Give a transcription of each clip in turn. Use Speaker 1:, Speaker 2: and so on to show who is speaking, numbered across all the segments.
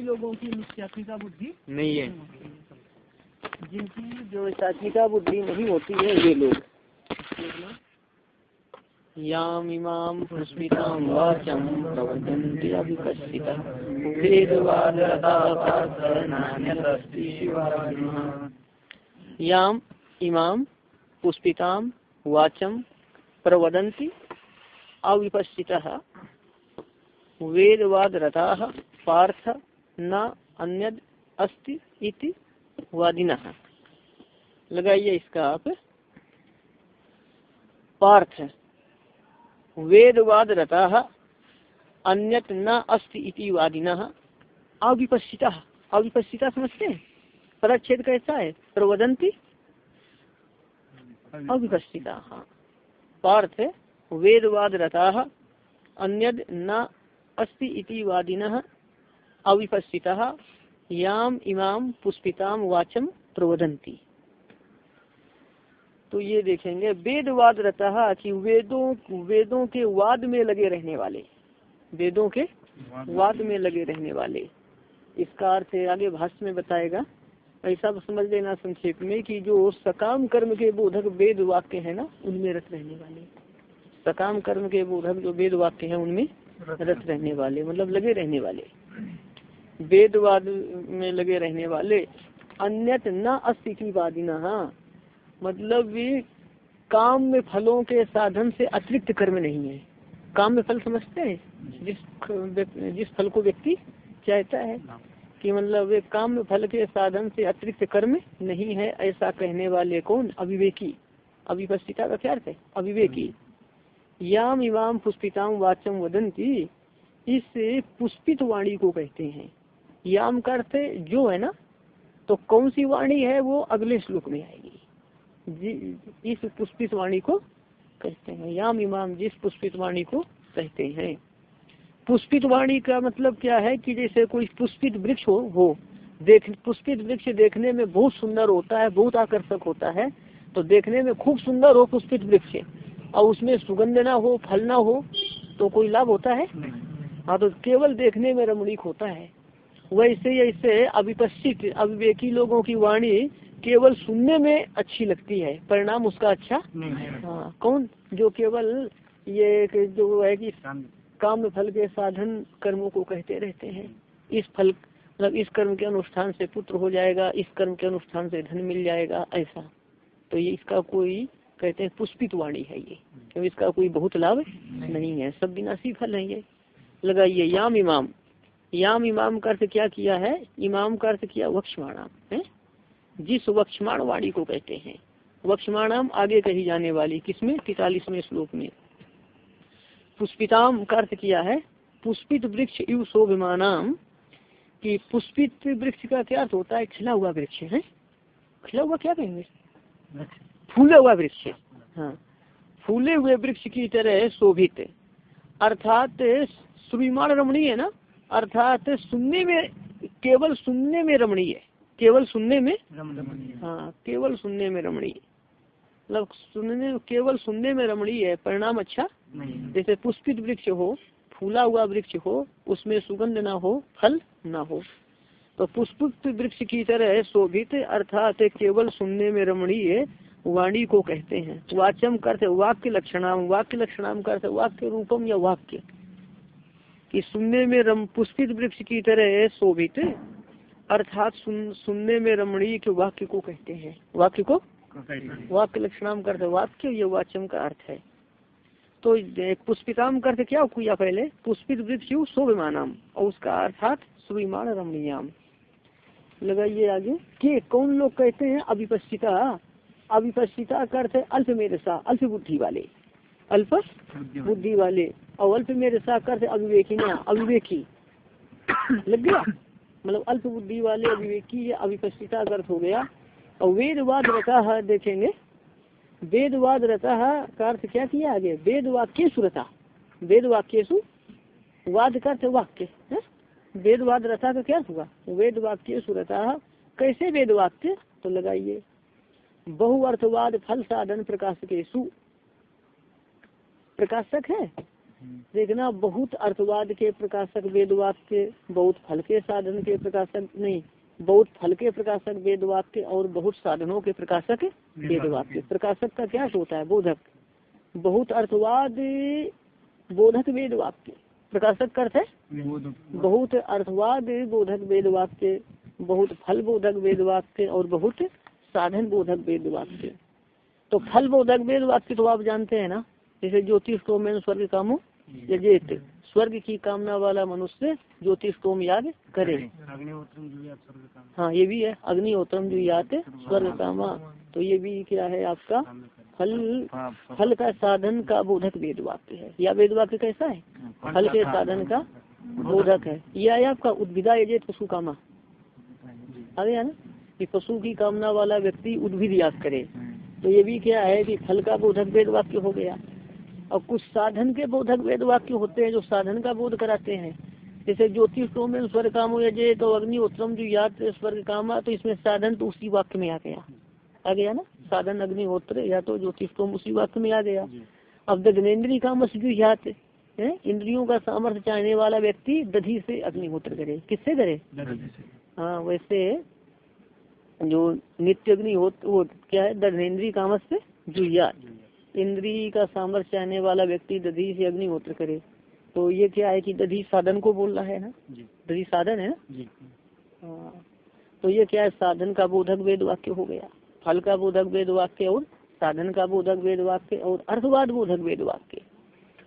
Speaker 1: लोगों की बुद्धि
Speaker 2: नहीं है।
Speaker 1: जिनकी व्यवसायिका बुद्धि नहीं होती है ये लोग।
Speaker 2: याम इमाम पुष्पितां वाचम प्रवदन्ति अविकसितः याम इमाम पुष्पितां वाचम प्रवदन्ति। अविपस्थितः वेदवाद रताः पार्थ न अन्यद अस्ति इति वादिनः। लगाइए इसका आप। पार्थ। वेदवाद रताः अन्यत न अस्ति इति वादिनः। अविपस्थिता अविपस्थिता समझते हैं? पदच्छेद कैसा है? प्रवदंती अविपस्थिता पार्थ वेदवाद रताः अन्यद न अस्ति इति वादिनः अविपस्थितः याम इमाम पुष्पिताम वाचम प्रवदंती तो ये देखेंगे वेदवाद रहता कि वेदों वेदों के वाद में लगे रहने वाले वेदों के वाद में लगे रहने वाले। इसका अर्थ आगे भाष्य में बताएगा। ऐसा समझ लेना संक्षेप में कि जो सकाम कर्म के बोधक वेद वाक्य है ना, उनमें रत रहने वाले सकाम कर्म के बोधक जो वेद वाक्य है, उनमें रत रहने वाले मतलब लगे रहने वाले। वेदवाद में लगे रहने वाले, अन्यत न अस्तित्व वादिना। मतलब ये काम में फलों के साधन से अतिरिक्त कर्म नहीं है। काम में फल समझते हैं? जिस जिस फल को व्यक्ति चाहता है। कि मतलब वे काम फल के साधन से अतिरिक्त कर्म नहीं है ऐसा कहने वाले कौन? अविवेकी। अविपस्थिता का क्या अर्थ है? अविवेकी। याम इवाम पुष्पिताम वाचम वदंती इस पुष्पित वाणी को कहते हैं। याम का अर्थ जो है ना तो कौन सी वाणी है वो अगले श्लोक में आएगी। इस पुष्पित वाणी को कहते हैं। याम इमाम जिस पुष्पित वाणी को कहते हैं। पुष्पित वाणी का मतलब क्या है कि जैसे कोई पुष्पित वृक्ष हो हो देख पुष्पित वृक्ष देखने में बहुत सुंदर होता है बहुत आकर्षक होता है तो देखने में खूब सुंदर हो पुष्पित वृक्ष। और उसमें सुगंध ना हो फल ना हो तो कोई लाभ होता है? हाँ तो केवल देखने में रमणीक होता है। वैसे ऐसे अविपस्थित अविवेकी लोगों की वाणी केवल सुनने में अच्छी लगती है। परिणाम उसका अच्छा हाँ। कौन? जो केवल ये जो है कि काम फल के साधन कर्मों को कहते रहते हैं। इस फल मतलब इस कर्म के अनुष्ठान से पुत्र हो जाएगा, इस कर्म के अनुष्ठान से धन मिल जाएगा, ऐसा। तो ये इसका कोई, कहते हैं, पुष्पित वाणी है ये। क्योंकि इसका कोई बहुत लाभ नहीं है। सब विनाशी फल है ये। लगाइए, याम इमाम। याम इमाम का अर्थ क्या किया है? इमाम का अर्थ किया वक्षमाणा है? जिस वक्षमाण वाणी को कहते हैं। वक्षमाणाम आगे कही जाने वाली किसमें? तैतालीसवें श्लोक में। पुष्पिताम का अर्थ किया है पुष्पित वृक्ष यु शोभिमानाम कि पुष्पित वृक्ष का क्या अर्थ होता है? खिला हुआ वृक्ष है खिला हुआ क्या कहेंगे? फूला हुआ वृक्ष हाँ। फूले हुए वृक्ष की तरह शोभित। अर्थात श्रीमान रमणीय है ना? अर्थात सुनने में केवल सुनने में रमणीय केवल सुनने में? हाँ केवल सुनने में रमणीय। मतलब सुनने केवल सुनने में रमणीय है। परिणाम अच्छा? जैसे पुष्पित वृक्ष हो फूला हुआ वृक्ष हो उसमें सुगंध ना हो फल ना हो। तो पुष्पित वृक्ष की तरह शोभित अर्थात केवल सुनने में रमणीय वाणी को कहते हैं। वाचम करते वाक्य लक्षणाम वाक्य लक्षणाम करते वाक्य रूपम या वाक्य। कि सुनने में रम पुष्पित वृक्ष की तरह शोभित अर्थात सुन, सुनने में रमणीय के वाक्य को कहते हैं। वाक्य को? वाक्य लक्षणाम करते वाक्य ये वाचम का अर्थ है। तो पुष्पिताम करते क्या किया पहले? पुष्पित वृक्ष शोभिमानम और उसका अर्थात सुविमान रमणीयाम। लगाइए आगे। के कौन लोग कहते हैं अभिपस्थिता अभिपस्थिता करते अल्प मेरसा अल्प बुद्धि वाले। अल्प? बुद्धि वाले। और अल्प मेरसा करते अविवेकी ना अविवेकी। लग गया? मतलब अल्प बुद्धि वाले अविवेकी या अविपस्थिता अर्थ हो गया। और वेदवाद रता है देखेंगे। वेदवाद रता का अर्थ क्या किया आगे? वेद वाक्य सुरता वेद वाक्य वाद का अर्थ वाक्य वेदवाद रथा का क्या हुआ? वेद वाक्य सुरता कैसे वेद वाक्य तो लगाइए। बहुअर्थवाद फल साधन प्रकाश के सु प्रकाशक है? देखना, बहुत अर्थवाद के प्रकाशक वेद वाक्य बहुत फल के साधन के प्रकाशक नहीं। बहुत फल के प्रकाशक वेद वाक्य और बहुत साधनों के प्रकाशक वेद वाक्य प्रकाशक का क्या होता है? बोधक। बहुत अर्थवाद, बोधक वेद वाक्य प्रकाशक का अर्थ है? बहुत अर्थवाद, बोधक वेद वाक्य बहुत फल, बोधक वेद वाक्य और बहुत साधन, बोधक वेद वाक्य तो फल, बोधक वेद वाक्य तो आप जानते हैं ना? जैसे ज्योतिष को में स्वर्ग कामो यजेत स्वर्ग की कामना वाला मनुष्य ज्योतिष को याद करे हाँ ये भी है अग्निहोत्रम जो याद स्वर्ग कामा तो ये भी क्या है आपका? फल फल का साधन का बोधक वेद वाक्य है। या वेद वाक्य कैसा है? फल के साधन का बोधक। है। यह है आपका उद्भिदा यजेत पशु कामा आ गया ना? कि पशु की कामना वाला व्यक्ति उद्भिद याद करे। तो ये भी क्या है कि फल का बोधक वेद वाक्य हो गया। और कुछ साधन के बोधक वेद वाक्य होते हैं जो साधन का बोध कराते हैं। जैसे ज्योतिष तो में स्वर्ग काम यजे तो अग्नि उत्तम जो याद स्वर्ग कामा तो इसमें साधन तो उसी वाक्य में आ गया। आ गया ना? साधन अग्निहोत्र या तो ज्योतिष तो उसी वाक्य में आ गया। अब दग्नेन्द्रीय काम जो याद है? इंद्रियों का सामर्थ्य चाहने वाला व्यक्ति दधी से अग्निहोत्र करे। किससे करे? हाँ वैसे जो नित्य अग्निहोत्र वो क्या है? दग्नेन्द्रीय कामस से जुयात इंद्री का सामर्थ्य चाहने वाला व्यक्ति दधी से अग्निहोत्र करे। तो ये क्या है कि दधी साधन को बोल रहा है ना? दधी साधन है ना? हाँ। तो ये क्या है? साधन का बोधक वेद वाक्य हो गया। फल का बोधक वेद वाक्य और साधन का बोधक वेद वाक्य और अर्थवाद बोधक वेद वाक्य।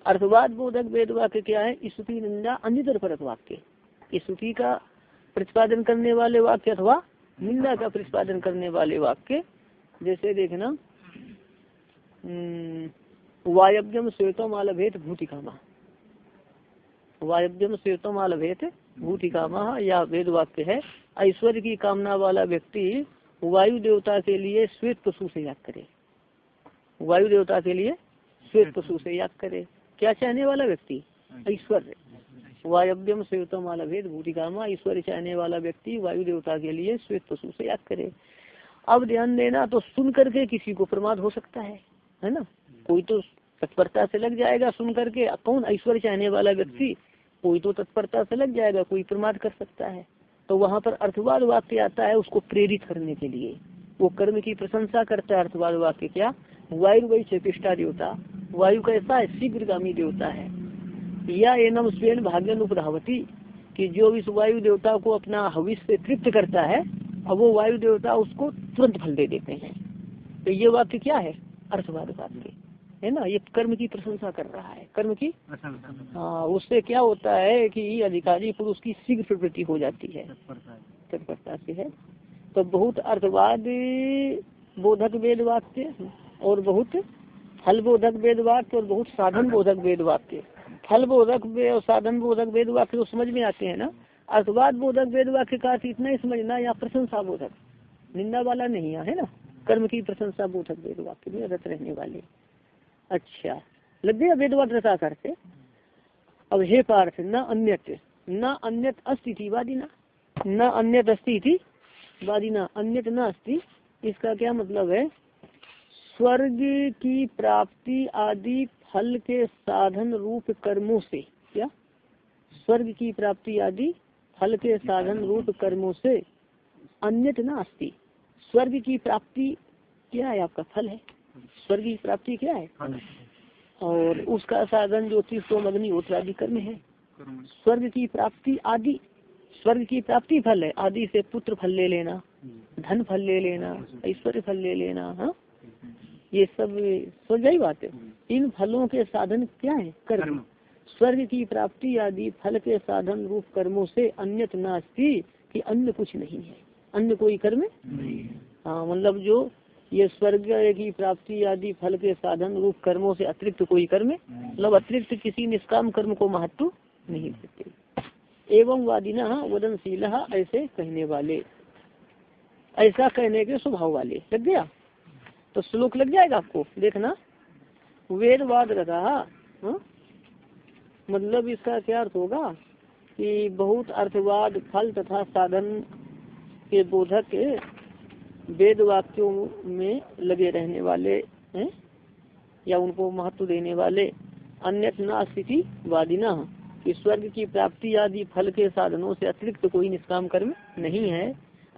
Speaker 2: अर्थवाद बोधक वेद वाक्य क्या है? स्तुति निंदा अन्य परक वाक्य। स्तुति का प्रतिपादन करने वाले वाक्य अथवा निंदा का प्रतिपादन करने वाले वाक्य। जैसे देखना वायव्यम श्वेतम आलभेत भूतिकामा। वायव्यम श्वेतम आलभेत भूतिकामा, या वेद वाक्य है। ऐश्वर्य की कामना वाला व्यक्ति वायु देवता के लिए श्वेत पशु से याद करे। वायु देवता के लिए श्वेत पशु से याद करे। क्या चाहने वाला व्यक्ति? ऐश्वर्य वायव्यम श्वेतम आलभेद भूतिकामा, ईश्वर चाहने वाला व्यक्ति वायु देवता के लिए श्वेत पशु से याद करे। अब ध्यान देना तो सुन करके किसी को प्रमाद हो सकता है। है ना? कोई तो तत्परता से लग जाएगा सुन करके। कौन ऐश्वर्य चाहने वाला व्यक्ति? कोई तो तत्परता से लग जाएगा, कोई प्रमाद कर सकता है। तो वहाँ पर अर्थवाद वाक्य आता है उसको प्रेरित करने के लिए। वो कर्म की प्रशंसा करता है अर्थवाद वाक्य क्या? वायु वही चेपिष्टा देवता। वायु कैसा है? शीघ्रगामी देवता है। या एनम स्वयं भाग्यन उपधावती कि जो इस वायु देवता को अपना हविष से तृप्त करता है और वो वायु देवता उसको तुरंत फल दे देते हैं। तो ये वाक्य क्या है? अर्थवाद वाक्य है ना? ये कर्म की प्रशंसा कर रहा है। कर्म की? हाँ उससे क्या होता है कि अधिकारी पुरुष की शीघ्र प्रवृत्ति हो जाती है। तत्परता से। है। तो बहुत अर्थवाद बोधक वेद वाक्य और बहुत फल बोधक वेद वाक्य और बहुत साधन बोधक वेद वाक्य। फल बोधक और साधन बोधक वेद वाक्य तो समझ में आते हैं ना? अर्थवाद बोधक वेद वाक्य का इतना ही समझना या प्रशंसा बोधक? निंदा वाला नहीं है ना? कर्म की प्रशंसा बोधक वेद वाक्य में रत रहने वाले। अच्छा लग गया वेदवाद रता करते अब हे पार्थ, न अन्यत न अन्यत अस्थिति वादिना। न अन्यत अस्थिति वादिना। अन्यत न अस्ति, इसका क्या मतलब है? स्वर्ग की प्राप्ति आदि फल के साधन रूप कर्मों से। क्या? स्वर्ग की प्राप्ति आदि फल के साधन रूप कर्मों से। अन्यत न अस्ति। स्वर्ग की प्राप्ति क्या है आपका फल है? स्वर्ग की प्राप्ति क्या है? और उसका साधन ज्योतिष सोम अग्निहोत्र आदि कर्म है। स्वर्ग की प्राप्ति आदि स्वर्ग की प्राप्ति फल है। आदि से पुत्र फल ले लेना धन फल ले लेना ऐश्वर्य फल ले लेना हाँ? ये सब गई बात है। इन फलों के साधन क्या है? कर्म। स्वर्ग की प्राप्ति आदि फल के साधन रूप कर्मों से अन्यत नास्ती कि अन्य कुछ नहीं है। अन्य कोई कर्म? हाँ मतलब जो ये स्वर्ग की प्राप्ति आदि फल के साधन रूप कर्मों से अतिरिक्त कोई कर्म? मतलब अतिरिक्त किसी निष्काम कर्म को महत्व नहीं देते। एवं वादिना वदनशील ऐसे कहने वाले। ऐसा कहने के स्वभाव वाले। लग गया? तो श्लोक लग जाएगा आपको? देखना। वेदवाद रहा मतलब इसका क्या अर्थ होगा? कि बहुत अर्थवाद, फल तथा साधन के बोधक वेद वाक्यों में लगे रहने वाले हैं या उनको महत्व देने वाले अन्य स्थिति वादिना कि स्वर्ग की प्राप्ति आदि फल के साधनों से अतिरिक्त तो कोई निष्काम कर्म नहीं है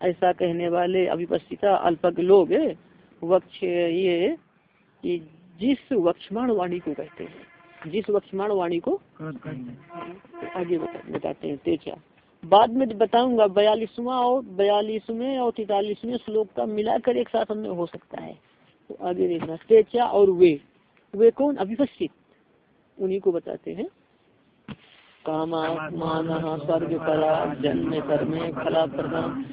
Speaker 2: ऐसा कहने वाले अभिपस्थिता अल्पक लोग वक्ष ये कि जिस वक्षमाण वाणी को कहते हैं जिस वक्षमाण वाणी को आगे बता, बताते हैं तेजा। बाद में बताऊँगा, बयालीसवा और बयालीसवें और तैतालीसवें श्लोक का मिलाकर एक साथ हमें हो सकता है। तो आगे देखना तेजा और वे। वे कौन? अभिपस्थित उन्हीं को बताते हैं। कामान स्वर्ग कला जन्म कर्मे फला प्रदान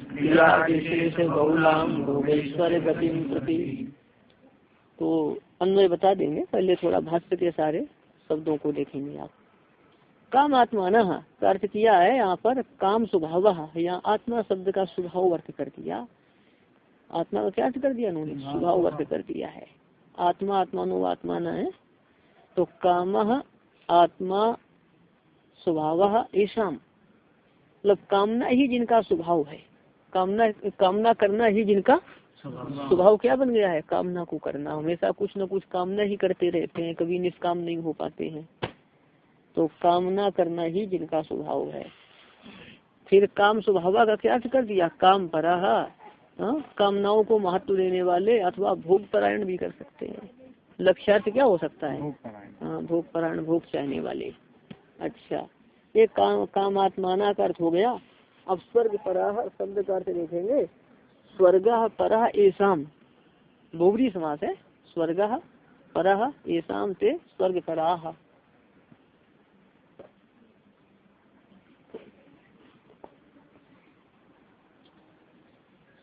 Speaker 2: बहुलाम भोगेश्वर प्रति। तो अन्वय बता देंगे, पहले थोड़ा भाष्य के सारे शब्दों को देखेंगे आप। काम आत्मा न अर्थ किया है यहाँ पर काम स्वभाव यहाँ आत्मा शब्द का स्वभाव अर्थ कर दिया। आत्मा का क्या अर्थ कर दिया उन्होंने? स्वभाव अर्थ कर दिया है। आत्मा आत्मानो आत्मा न है। तो काम आत्मा स्वभाव ऐसा मतलब कामना ही जिनका स्वभाव है। कामना कामना करना ही जिनका स्वभाव क्या बन गया है? कामना को करना। हमेशा कुछ न कुछ कामना ही करते रहते हैं कभी निष्काम नहीं हो पाते हैं। तो कामना करना ही जिनका स्वभाव है। फिर काम स्वभाव का क्या अर्थ कर दिया? काम परा हाँ? कामनाओं को महत्व देने वाले अथवा भोग परायण भी कर सकते हैं। लक्ष्यार्थ क्या हो सकता है? हाँ भोग परायण भोग चाहने वाले। अच्छा ये काम काम आत्माना का अर्थ हो गया। अब स्वर्ग पराह शब्द का अर्थ देखेंगे। स्वर्ग परह ऐसाम बोबरी समास है। स्वर्ग परह ऐसाम से स्वर्ग पराह।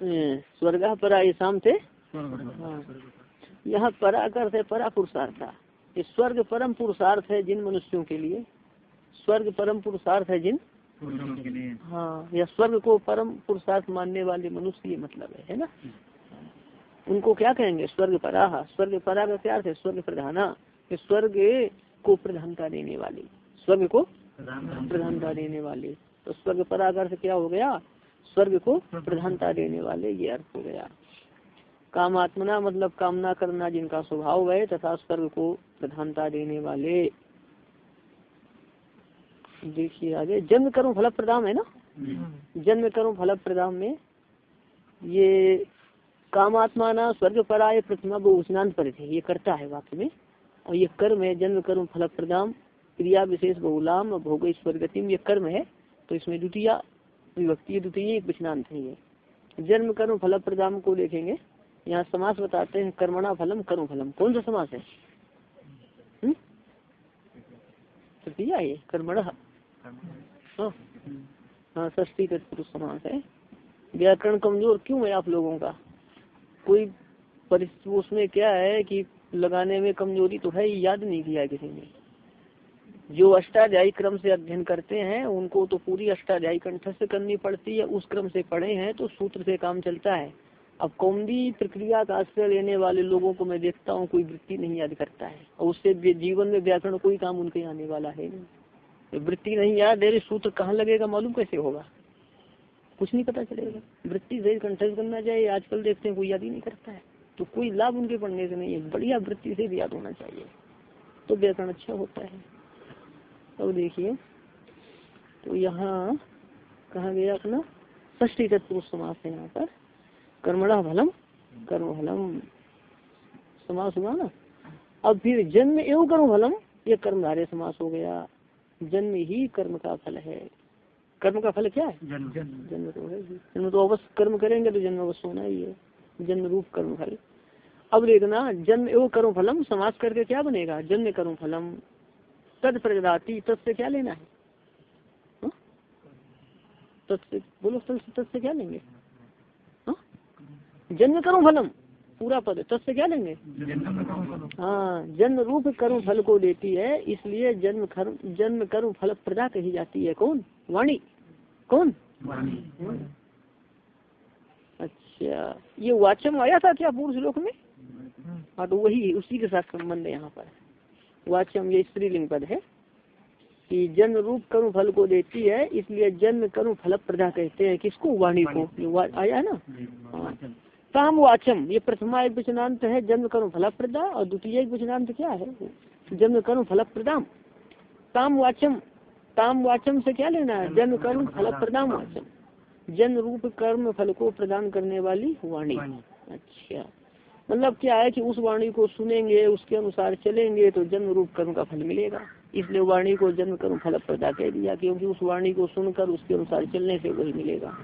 Speaker 2: स्वर्ग परा ऐसाम से हाँ। यहाँ परा अर्थ है परा पुरुषार्थ ये स्वर्ग परम पुरुषार्थ है जिन मनुष्यों के लिए। स्वर्ग परम पुरुषार्थ है जिन हाँ या स्वर्ग को परम पुरुषार्थ मानने वाले मनुष्य ये मतलब है है ना? उनको क्या कहेंगे? स्वर्ग पराह स्वर्ग परा का क्या है? स्वर्ग प्रधाना। स्वर्ग को प्रधानता देने वाली। स्वर्ग को प्रधानता देने वाले। तो स्वर्ग परा का अर्थ क्या हो गया? स्वर्ग को प्रधानता देने वाले ये अर्थ हो गया। कामात्मना मतलब कामना करना जिनका स्वभाव है तथा स्वर्ग को प्रधानता देने वाले। देखिए आगे जन्म कर्म फल प्रदान है ना? जन्म कर्म फल प्रदान में ये कामात्मा ना स्वर्ग पराय प्रतिमा वो स्नान पर थे ये करता है वाक्य में। और ये कर्म है जन्म कर्म फल प्रदान क्रिया विशेष बहुलाम भोग स्वर्गतिम ये कर्म है। तो इसमें द्वितीय विभक्ति द्वितीय विस्नान थे। ये जन्म कर्म फल प्रदान को देखेंगे। यहाँ समास बताते हैं, कर्मणा फलम, कर्म फलम। कौन सा समास है? तृतीया ये, कर्मण। हाँ। ष्टी तत्पुरुष समास है। व्याकरण कमज़ोर क्यों है आप लोगों का? कोई उसमें क्या है कि लगाने में कमज़ोरी तो है, याद नहीं किया किसी ने। जो अष्टाध्यायी क्रम से अध्ययन करते हैं, उनको तो पूरी अष्टाध्यायी कंठस्थ करनी पड़ती है, उस क्रम से पढ़े हैं तो सूत्र से काम चलता है। अब कौमदी प्रक्रिया का आश्रय लेने वाले लोगों को मैं देखता हूँ, कोई वृत्ति नहीं याद करता है। और उससे जीवन में व्याकरण कोई काम उनके आने वाला है नहीं। वृत्ति नहीं याद दे सूत्र कहाँ लगेगा, मालूम कैसे होगा? कुछ नहीं पता चलेगा। वृत्ति से कंठस्थ करना चाहिए, आजकल देखते हैं कोई याद ही नहीं करता है। तो कोई लाभ उनके पढ़ने से नहीं है, बढ़िया वृत्ति से भी याद होना चाहिए। तो व्याकरण अच्छा होता है। अब तो देखिए तो यहाँ कहा गया अपना ष्टी तत्पुरुष समास है यहाँ पर। कर्मणा फलम कर्म फलम। समास हुआ ना? अब फिर जन्म एवं कर्म फलम ये कर्मधारे समास हो गया। जन्म ही कर्म का फल है। कर्म का फल क्या है? जन्म। तो है जन्म तो अवश्य कर्म करेंगे तो जन्म अवश्य होना ही है। जन्म रूप कर्म फल। अब देखना जन्म एवं कर्म फलम समाज करके क्या बनेगा? जन्म कर्म फलम। तद प्रजाति तद से क्या लेना है? हाँ? तद से बोलो तद से क्या लेंगे? हाँ? जन्म कर्म फलम पूरा पद तत्व क्या लेंगे? हाँ जन्म रूप कर्म फल को देती है इसलिए जन्म कर्म जन्म कर्म फल प्रदा कही जाती है। कौन? वाणी। कौन? अच्छा ये वाचम आया था क्या पूर्व श्लोक में? हाँ तो वही उसी के साथ संबंध है यहाँ पर। वाचम ये स्त्रीलिंग पद है कि जन्म रूप कर्म फल को देती है इसलिए जन्म कर्म फल प्रदा कहते हैं। किसको? वाणी को। आया है ना? हाँ। ताम वाचम ये प्रथमा एक वचनांत है जन्म कर्म फल प्रदा और द्वितीय एक वचनांत क्या है? जन्म कर्म फलप्रदाम ताम वाचम ताम वाचम से क्या लेना है? जन्म कर्म फलप्रदाम वाचम जन्म रूप कर्म फल को प्रदान करने वाली वाणी। अच्छा। मतलब क्या है कि उस वाणी को सुनेंगे, उसके अनुसार चलेंगे तो जन्म रूप कर्म का फल मिलेगा। इसलिए वाणी को जन्म कर्म फल प्रदा कह दिया, क्योंकि उस वाणी को सुनकर उसके अनुसार चलने से वही मिलेगा।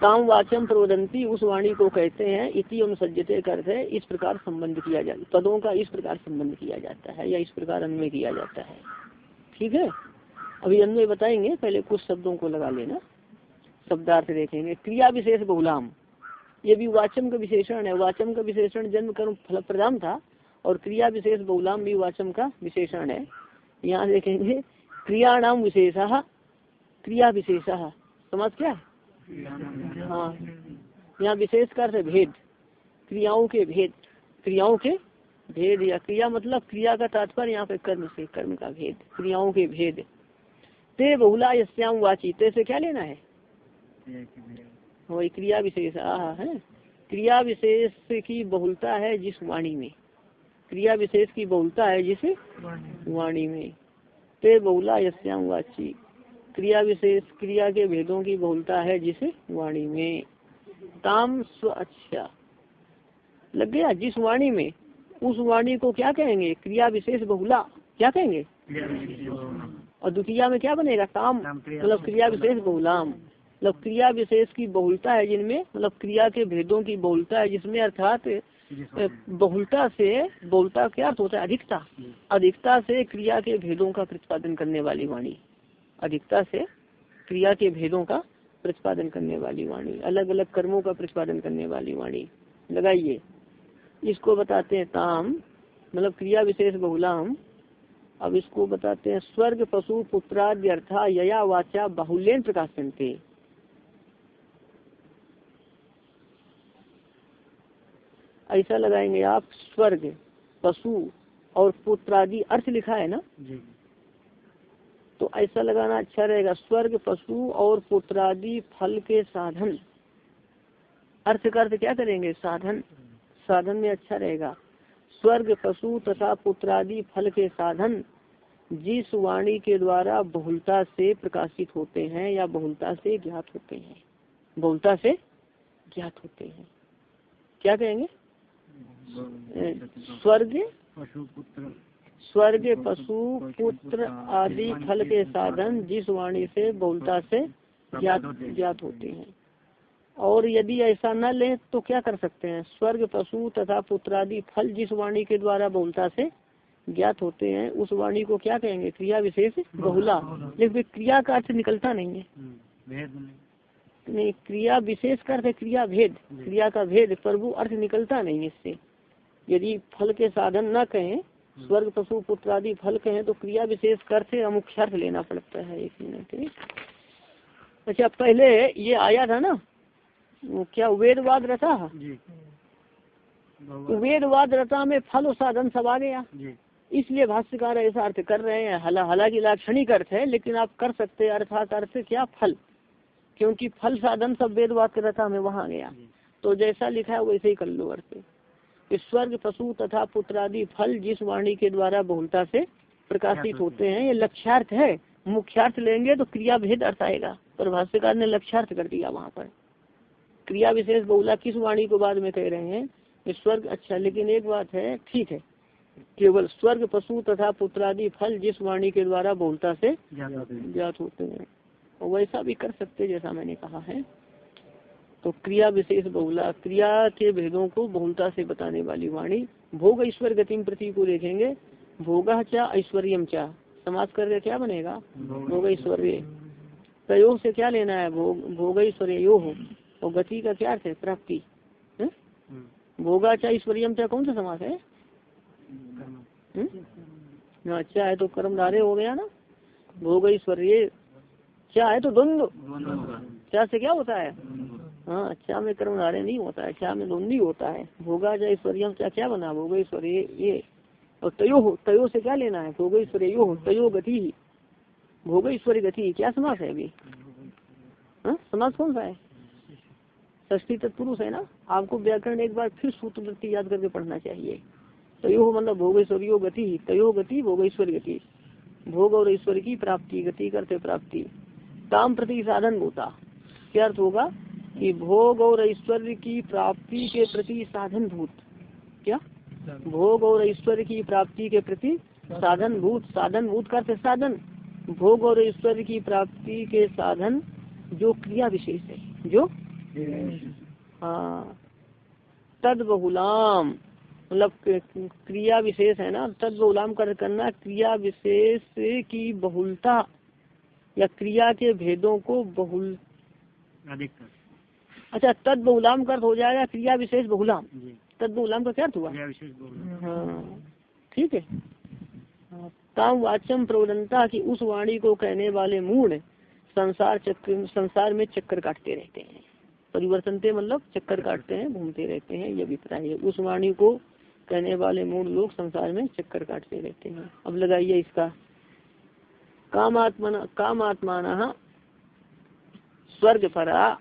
Speaker 2: काम वाचम प्रवदंती, उस वाणी को कहते हैं, इति अनुसजते है इस प्रकार संबंध किया जाता पदों का इस प्रकार संबंध किया जाता है, या इस प्रकार अन्वय किया जाता है। ठीक है? अभी अन्वय बताएँगे, पहले कुछ शब्दों को लगा लेना। शब्दार्थ देखेंगे। क्रिया विशेष बहुलाम। ये भी वाचम का विशेषण है। वाचम का विशेषण जन्म कर्म फल प्रदान था और क्रिया विशेष बहुलाम भी वाचम का विशेषण है। यहाँ देखेंगे क्रिया नाम विशेष, क्रिया विशेष। समझ क्या हाँ। यहाँ विशेष कर भेद। क्रियाओं के भेद। क्रियाओं के भेद या क्रिया मतलब क्रिया का तात्पर्य यहाँ पे कर्म से, कर्म का भेद। क्रियाओं के भेद। ते बहुला यश्याम वाची। ते से क्या लेना है? वही क्रिया विशेष आह है। क्रिया विशेष की बहुलता है जिस वाणी में। क्रिया विशेष की बहुलता है जिस वाणी में। ते बहुला यश्याम वाची। क्रिया विशेष क्रिया के भेदों की बहुलता है जिस वाणी में। ताम स्व अच्छा। लग गया जिस वाणी में। उस वाणी को क्या कहेंगे? क्रिया विशेष बहुला। क्या कहेंगे? और द्वितीय में क्या बनेगा? ताम। मतलब क्रिया विशेष बहुलाम। मतलब क्रिया विशेष की बहुलता है जिनमें मतलब क्रिया के भेदों की बहुलता है जिसमें अर्थात बहुलता से बहुलता क्या अर्थ होता है? अधिकता। अधिकता से क्रिया के भेदों का प्रतिपादन करने वाली वाणी। अधिकता से क्रिया के भेदों का प्रतिपादन करने वाली वाणी। अलग अलग कर्मों का प्रतिपादन करने वाली वाणी। लगाइए। इसको बताते हैं ताम मतलब क्रिया विशेष बहुलाम। अब इसको बताते हैं स्वर्ग पशु पुत्राद्य अर्था यया वाचा बाहुल्यन प्रकाशन थे ऐसा लगाएँगे आप स्वर्ग पशु और पुत्रादि अर्थ लिखा है ना। तो ऐसा लगाना अच्छा रहेगा। स्वर्ग पशु और पुत्रादि फल के साधन। अर्थ का अर्थ क्या करेंगे? साधन। साधन में अच्छा रहेगा। स्वर्ग पशु तथा पुत्रादि फल के साधन जिस वाणी के द्वारा बहुलता से प्रकाशित होते हैं या बहुलता से ज्ञात होते हैं। बहुलता से ज्ञात होते हैं। क्या कहेंगे? स्वर्ग? स्वर्ग पशु, पुत्र आदि फल के साधन जिस वाणी से, बहुलता से ज्ञात ज्ञात होते हैं। और यदि ऐसा न ले तो क्या कर सकते हैं? स्वर्ग पशु तथा पुत्र आदि फल जिस वाणी के द्वारा बहुलता से ज्ञात होते हैं, उस वाणी को क्या कहेंगे? क्रिया विशेष बहुला। लेकिन क्रिया का अर्थ निकलता नहीं है। नहीं क्रिया विशेष का अर्थ क्रिया भेद। क्रिया का भेद पर वो अर्थ निकलता नहीं इससे। यदि फल के साधन न कहें स्वर्ग पशु पुत्र आदि फल कहें तो क्रिया विशेष कर से अमुख्यार्थ लेना पड़ता है एक मिनट अच्छा पहले ये आया था ना? क्या वेदवाद रथा वेदवाद रथा में फल और साधन सब आ गया। इसलिए भाष्यकार ऐसा अर्थ कर रहे हैं। हालाँकि लाक्षणिक अर्थ है लेकिन आप कर सकते हैं अर्थात अर्थ क्या? फल। क्योंकि फल साधन सब वेदवाद के रथा में वहाँ गया। तो जैसा लिखा है वैसे ही कर लो अर्थ स्वर्ग पशु तथा पुत्रादि फल जिस वाणी के द्वारा बहुलता से प्रकाशित होते हैं ये लक्ष्यार्थ है। मुख्यार्थ लेंगे तो क्रिया भेद अर्थ आएगा। पर भाष्यकार ने लक्ष्यार्थ कर दिया वहाँ पर। क्रिया विशेष बहुला किस वाणी को बाद में कह रहे हैं? स्वर्ग अच्छा लेकिन एक बात है ठीक है। केवल स्वर्ग पशु तथा पुत्रादि फल जिस वाणी के द्वारा बहुलता से ज्ञात होते हैं। वैसा भी कर सकते जैसा मैंने कहा है। तो क्रिया विशेष बहुला, क्रिया के भेदों को बहुलता से बताने वाली वाणी, भोग ईश्वर गतिम प्रति को देखेंगे। भोग चा ऐश्वर्य चा समाज करके क्या बनेगा? भोग ऐश्वर्य प्रयोग से क्या लेना है? भोग भोग ऐश्वर्य यो हो और गति का क्या अर्थ है? प्राप्ति। भोगा चा ऐश्वर्य चा कौन सा समाज है? अच्छा है तो कर्मधारे हो गया ना। भोग ऐश्वर्य क्या है तो द्वंद्व? क्या से क्या होता है? हाँ अच्छा में कर्म धारे नहीं होता है क्या में द्वंद्वी होता है? भोगा जय ऐश्वर्य क्या क्या बना? भोग ऐश्वर्य ये और तयो हो तयो से क्या लेना है? भोग ऐश्वर्य यो हो तयो गति। ही भोग ऐश्वर्य गति क्या समास है अभी? हाँ समास कौन सा है? षष्ठी तत्पुरुष है ना? आपको व्याकरण एक बार फिर सूत्र वृत्ति याद करके पढ़ना चाहिए। तयो मतलब भोगेश्वरियो गति तयो गति भोगेश्वर गति। भोग और ईश्वर की प्राप्ति गति करते प्राप्ति। काम प्रति साधन भूता क्या अर्थ होगा? कि भोग और ऐश्वर्य की प्राप्ति के प्रति साधन भूत। क्या? भोग और ऐश्वर्य की प्राप्ति के प्रति साधन भूत। साधन भूत करते साधन। भोग और ऐश्वर्य की प्राप्ति के साधन जो क्रिया विशेष है। जो? हाँ। तद बहुलाम। मतलब क्रिया विशेष है ना। तद बहुलाम कर करना क्रिया विशेष की बहुलता। या क्रिया के भेदों को बहुल। अच्छा तद बहुलाम का अर्थ हो जाएगा क्रिया विशेष बहुलाम। तद बहुलाम का क्या अर्थ हुआ? हाँ ठीक है। काम वाचम प्रवदनता की उस वाणी को कहने वाले मूड संसार चक्र संसार में चक्कर काटते रहते हैं। परिवर्तनते मतलब चक्कर काटते हैं घूमते रहते हैं ये अभिप्राय है। उस वाणी को कहने वाले मूड लोग संसार में चक्कर काटते रहते हैं। अब लगाइए इसका। काम आत्मा काम आत्माना स्वर्ग परा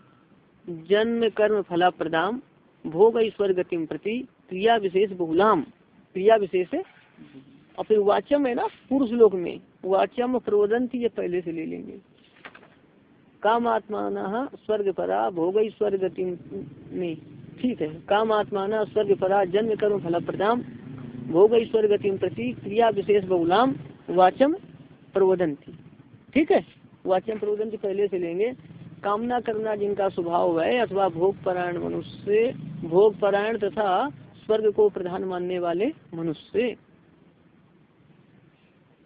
Speaker 2: जन्म, कर्म फला प्रदाम भोग ईश्वर गतिम प्रति क्रिया विशेष बहुलाम क्रिया विशेष और फिर वाचम है ना, पुरुष लोक में। वाचम प्रवदंत ये पहले से ले लेंगे। काम आत्मा स्वर्ग परा भोग ईश्वर गति में। ठीक है। काम आत्मा स्वर्ग परा जन्म, कर्म फल प्रदाम भोग ईश्वर गति प्रति क्रिया विशेष बहुलाम वाचम प्रवदंती। ठीक है? वाचम प्रवदंती पहले से लेंगे। कामना करना जिनका स्वभाव है अथवा भोग परायण मनुष्य, भोग परायण तथा स्वर्ग को प्रधान मानने वाले मनुष्य।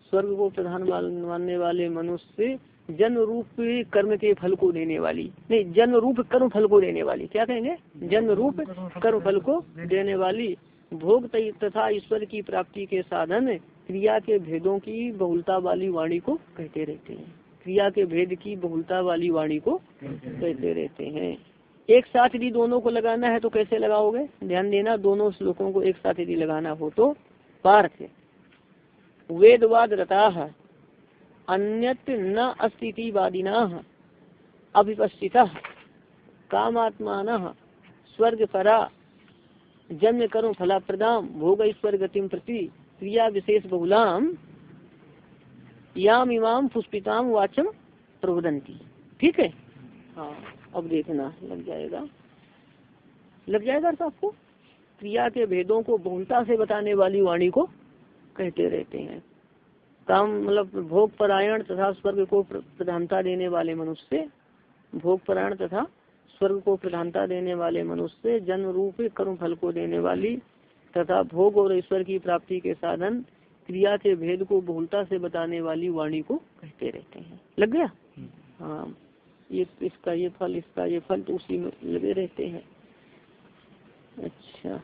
Speaker 2: स्वर्ग को प्रधान मानने वाले मनुष्य जन्म रूप कर्म के फल को देने वाली। नहीं जन्म रूप कर्म फल को देने वाली। क्या कहेंगे? जन्म रूप कर्म फल को देने वाली। भोग तथा ईश्वर की प्राप्ति के साधन क्रिया के भेदों की बहुलता वाली वाणी को कहते रहते हैं। क्रिया के भेद की बहुलता वाली वाणी को कहते रहते हैं। एक साथ यदि दोनों को लगाना है तो कैसे लगाओगे? ध्यान देना, दोनों श्लोकों को एक साथ यदि लगाना हो तो। पार्थ, वेदवाद रता, अन्यत न अस्तिवादिना अभिपस्थित कामात्मान स्वर्ग परा जन्म कर्म फला प्रदाम भोग ईश्वर गतिम प्रति क्रिया विशेष बहुलाम याम इमाम पुष्पिताम वाचम प्रवदंती ठीक है? हाँ अब देखना, लग जाएगा। लग जाएगा अर्थ आपको? क्रिया के भेदों को बहुलता से बताने वाली वाणी को कहते रहते हैं। काम मतलब भोग परायण तथा स्वर्ग को प्रधानता देने वाले मनुष्य, भोग परायण तथा स्वर्ग को प्रधानता देने वाले मनुष्य, जन्म रूप कर्म फल को देने वाली तथा भोग और ईश्वर की प्राप्ति के साधन क्रिया के भेद को बहुलता से बताने वाली वाणी को कहते रहते हैं। लग गया? हाँ ये इसका ये फल इसका ये फल तो उसी में लगे रहते हैं। अच्छा।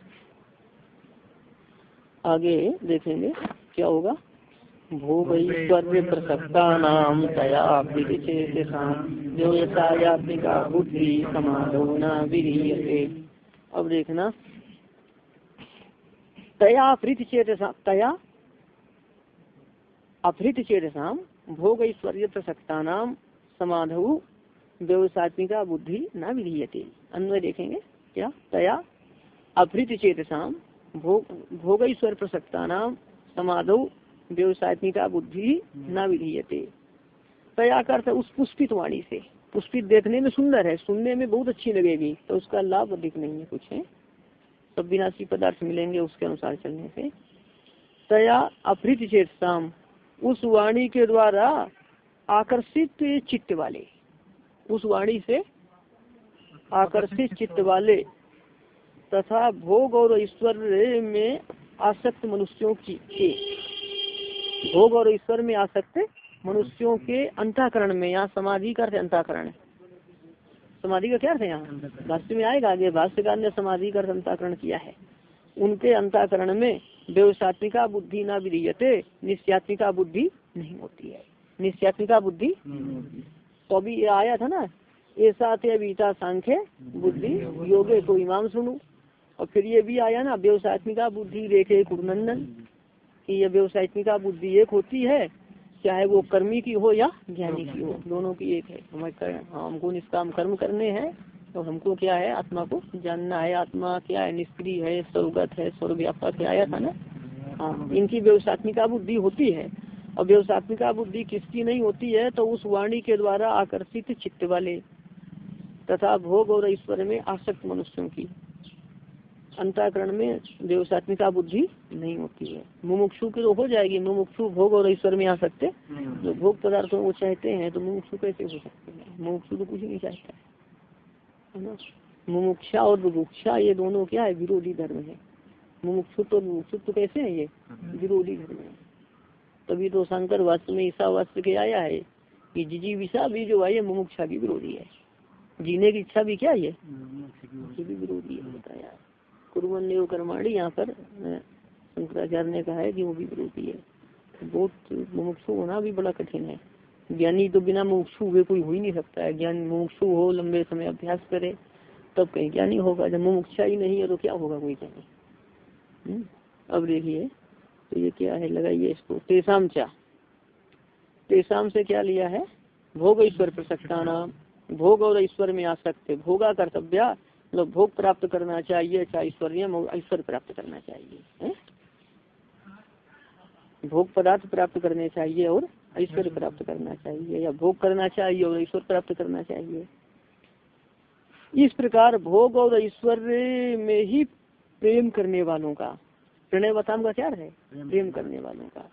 Speaker 2: आगे देखेंगे क्या होगा? भोग प्रसक्ता नाम तया बुद्धि समाधो न अब देखना तया प्रीत चेतसा तया अपहृत चेतसाम भोग ऐश्वर्य प्रसक्ता नाम समाधु व्यवसात्मिका बुद्धि न विधीयते। अन्वय देखेंगे, क्या? तया अपहृत चेतसाम भोग भोग ईश्वर प्रसक्ता नाम समाधु व्यवसायत्मिका बुद्धि न विधीयते। तया करते उस पुष्पित वाणी से। पुष्पित देखने में सुंदर है, सुनने में बहुत अच्छी लगेगी तो उसका लाभ अधिक नहीं है कुछ, है? सब विनाशी पदार्थ मिलेंगे, उसके अनुसार चलने से। तया अपहृत चेतसाम, उस वाणी के द्वारा आकर्षित चित्त वाले। उस वाणी से आकर्षित चित्त वाले तथा भोग और ईश्वर में आसक्त मनुष्यों की के। भोग और ईश्वर में आसक्त मनुष्यों के अंताकरण में यहाँ समाधि का अंताकरण। समाधि का क्या अर्थ है यहाँ? भाष्य में आएगा आगे भाष्यकार ने समाधि का अंताकरण किया है। उनके अंताकरण में व्यवसात्मिका बुद्धि न विधीयते निश्चात्मिका बुद्धि नहीं होती है। निश्चात्मिका बुद्धि तो अभी ये आया था ना ऐसा थे बीता सांख्य बुद्धि योगे तो इमाम सुनू। और फिर ये भी आया ना व्यवसायत्मिका बुद्धि रेखे कुरनंदन की ये व्यवसायत्मिका बुद्धि एक होती है चाहे वो कर्मी की हो या ज्ञानी की हो दोनों की एक है। हमें हाँ हमको निष्काम कर्म करने हैं तो हमको क्या है आत्मा को जानना है आत्मा क्या है निष्क्रिय है सर्वगत है सर्वव्यापक है आया था ना? हाँ इनकी व्यवसात्मिका बुद्धि होती है। और व्यवसात्मिका बुद्धि किसकी नहीं होती है तो उस वाणी के द्वारा आकर्षित चित्त वाले तथा भोग और ईश्वर में आसक्त मनुष्यों की। अंताकरण में व्यवसात्मिका बुद्धि नहीं होती है। मुमुक्षु की तो हो जाएगी। मुमुक्षु भोग और ईश्वर में आ सकते। जो भोग पदार्थों को चाहते हैं तो मुमुक्षु कैसे हो सकते हैं? मुमुक्षु तो कुछ नहीं चाहता है। ना? मुमुक्षा और बुभुक्षा ये दोनों क्या है? विरोधी धर्म है। मुमुक्षुत्व और बुभुक्षुत्व कैसे है ये? विरोधी धर्म है। तभी तो शंकर वास्तव में ईसा वास्तव के आया है कि जिजी विषा भी जो है ये मुमुक्षा की विरोधी है। जीने की इच्छा भी क्या है? ये भी विरोधी है बताया। कुरुवन ने कर्माणी यहाँ पर शंकराचार्य ने कहा है कि वो भी विरोधी है। बहुत मुमुक्षु होना भी बड़ा कठिन है। ज्ञानी तो बिना मुमुक्षु हुए कोई हो ही नहीं सकता है। ज्ञान मुमुक्षु हो, लंबे समय अभ्यास करे, तब कहीं ज्ञानी होगा। जब मुमुक्षा ही नहीं है तो क्या होगा कोई ज्ञानी? अब देखिए तो ये क्या है, लगाइए इसको। तेसाम चा। तेसाम से क्या लिया है? भोग ईश्वर प्रसक्ता नाम भोग और ईश्वर में आ सकते भोगा कर्तव्य मतलब भोग प्राप्त करना चाहिए चाहे ईश्वरीय ऐश्वर्य प्राप्त करना चाहिए है? भोग पदार्थ प्राप्त करने चाहिए और ऐश्वर्य प्राप्त करना चाहिए या भोग करना चाहिए और ईश्वर प्राप्त करना चाहिए इस प्रकार भोग और ऐश्वर्य में ही प्रेम करने वालों का प्रणय बताम का क्या है प्रेम करने वालों का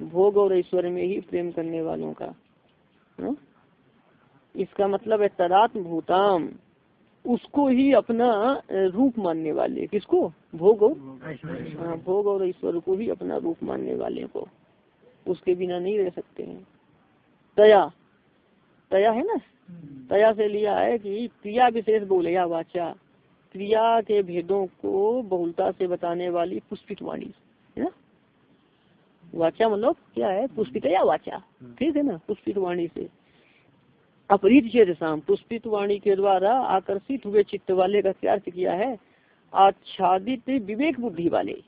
Speaker 2: भोग और ऐश्वर्य में ही प्रेम करने वालों का है? इसका मतलब है तदात्म भूताम उसको ही अपना रूप मानने वाले किसको? भोग और? हाँ भोग और ईश्वर को ही अपना रूप मानने वाले को उसके बिना नहीं रह सकते हैं। तया तया है ना? तया से लिया है कि क्रिया विशेष बोले या वाचा। क्रिया के भेदों को बहुलता से बताने वाली पुष्पित वाणी है ना? वाचा मतलब क्या है? पुष्पित या वाचा? ठीक है ना? पुष्पित वाणी से। अपरीत चेतसाम पुष्पित वाणी के द्वारा आकर्षित हुए चित्त वाले का क्या अर्थ किया है? आच्छादित विवेक बुद्धि वाले।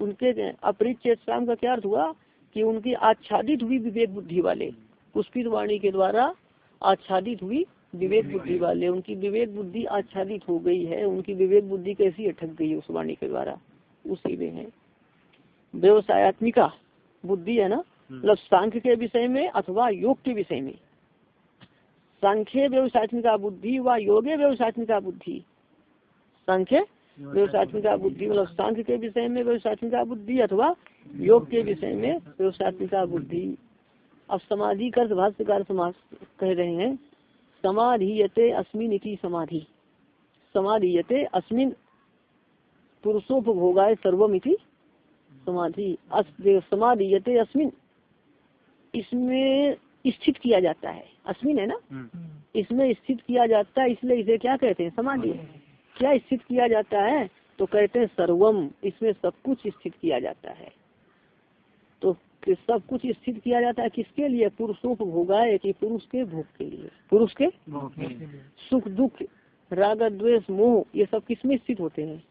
Speaker 2: उनके अपरीत चेतसाम का क्या अर्थ हुआ? कि उनकी आच्छादित हुई विवेक बुद्धि वाले। पुष्पित वाणी के द्वारा आच्छादित हुई विवेक बुद्धि वाले। उनकी विवेक बुद्धि आच्छादित हो गई है। उनकी विवेक बुद्धि कैसी अटक गई उस वाणी के द्वारा? उसी में है। व्यवसायत्मिका बुद्धि है ना? मतलब सांख्य के विषय में अथवा योग के विषय में। सांख्य व्यवसायत्मिका बुद्धि व योगे व्यवसायत्मिका बुद्धि। सांख्य व्यवसायत्मिका बुद्धि मतलब सांख्य के विषय में व्यवसायत्मिका बुद्धि अथवा योग के विषय में व्यवसायत्मिका बुद्धि। अब समाधि कर भाष्यकार समाज कह रहे हैं, समाधीयते अस्मिन इति समाधि। समाधीयते अस्मिन पुरुषोपभोगाय सर्वम इति समाधि। समाधीयते अस्मिन। इसमें स्थित किया जाता है। अश्विन है ना? इसमें स्थित किया जाता है इसलिए इसे क्या कहते हैं? समाधि। क्या स्थित किया जाता है? तो कहते हैं सर्वम। इसमें सब कुछ स्थित किया जाता है। तो सब कुछ स्थित किया जाता है किसके लिए? पुरुषों को भोगाए कि पुरुष के भोग के लिए। पुरुष के सुख दुख राग द्वेष मोह ये सब किसमें स्थित होते हैं?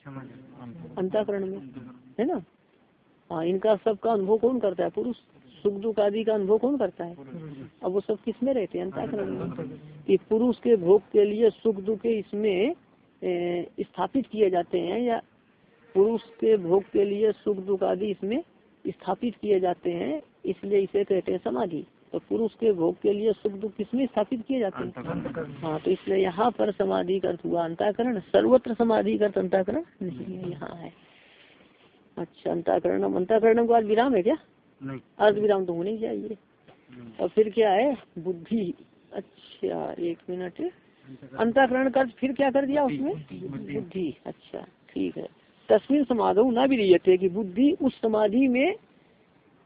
Speaker 2: अंताकरण में। है ना? हाँ इनका सबका अनुभव कौन करता है? पुरुष। सुख दुख आदि का अनुभव कौन करता है? अब वो सब किसमें रहते हैं? अंताकरण में। कि पुरुष के भोग के लिए सुख दुख इसमें स्थापित किए जाते हैं या पुरुष के भोग के लिए सुख दुख आदि इसमें स्थापित किए जाते हैं इसलिए इसे कहते हैं समाधि। तो पुरुष के भोग के लिए सुख दुख किसमें स्थापित किए जाते हैं? हाँ तो इसलिए यहाँ पर समाधि का अर्थ हुआ अंताकरण। सर्वत्र समाधि का अंताकरण नहीं है यहाँ है। अच्छा अंताकरण अंताकरण को आज विराम है क्या? अर्ध विराम तो होनी चाहिए। और फिर क्या है? बुद्धि। अच्छा एक मिनट। अंताकरण। का फिर क्या कर दिया उसमें बुद्धि अच्छा ठीक है। तस्वीर समाधो न भी रियते कि बुद्धि उस समाधि में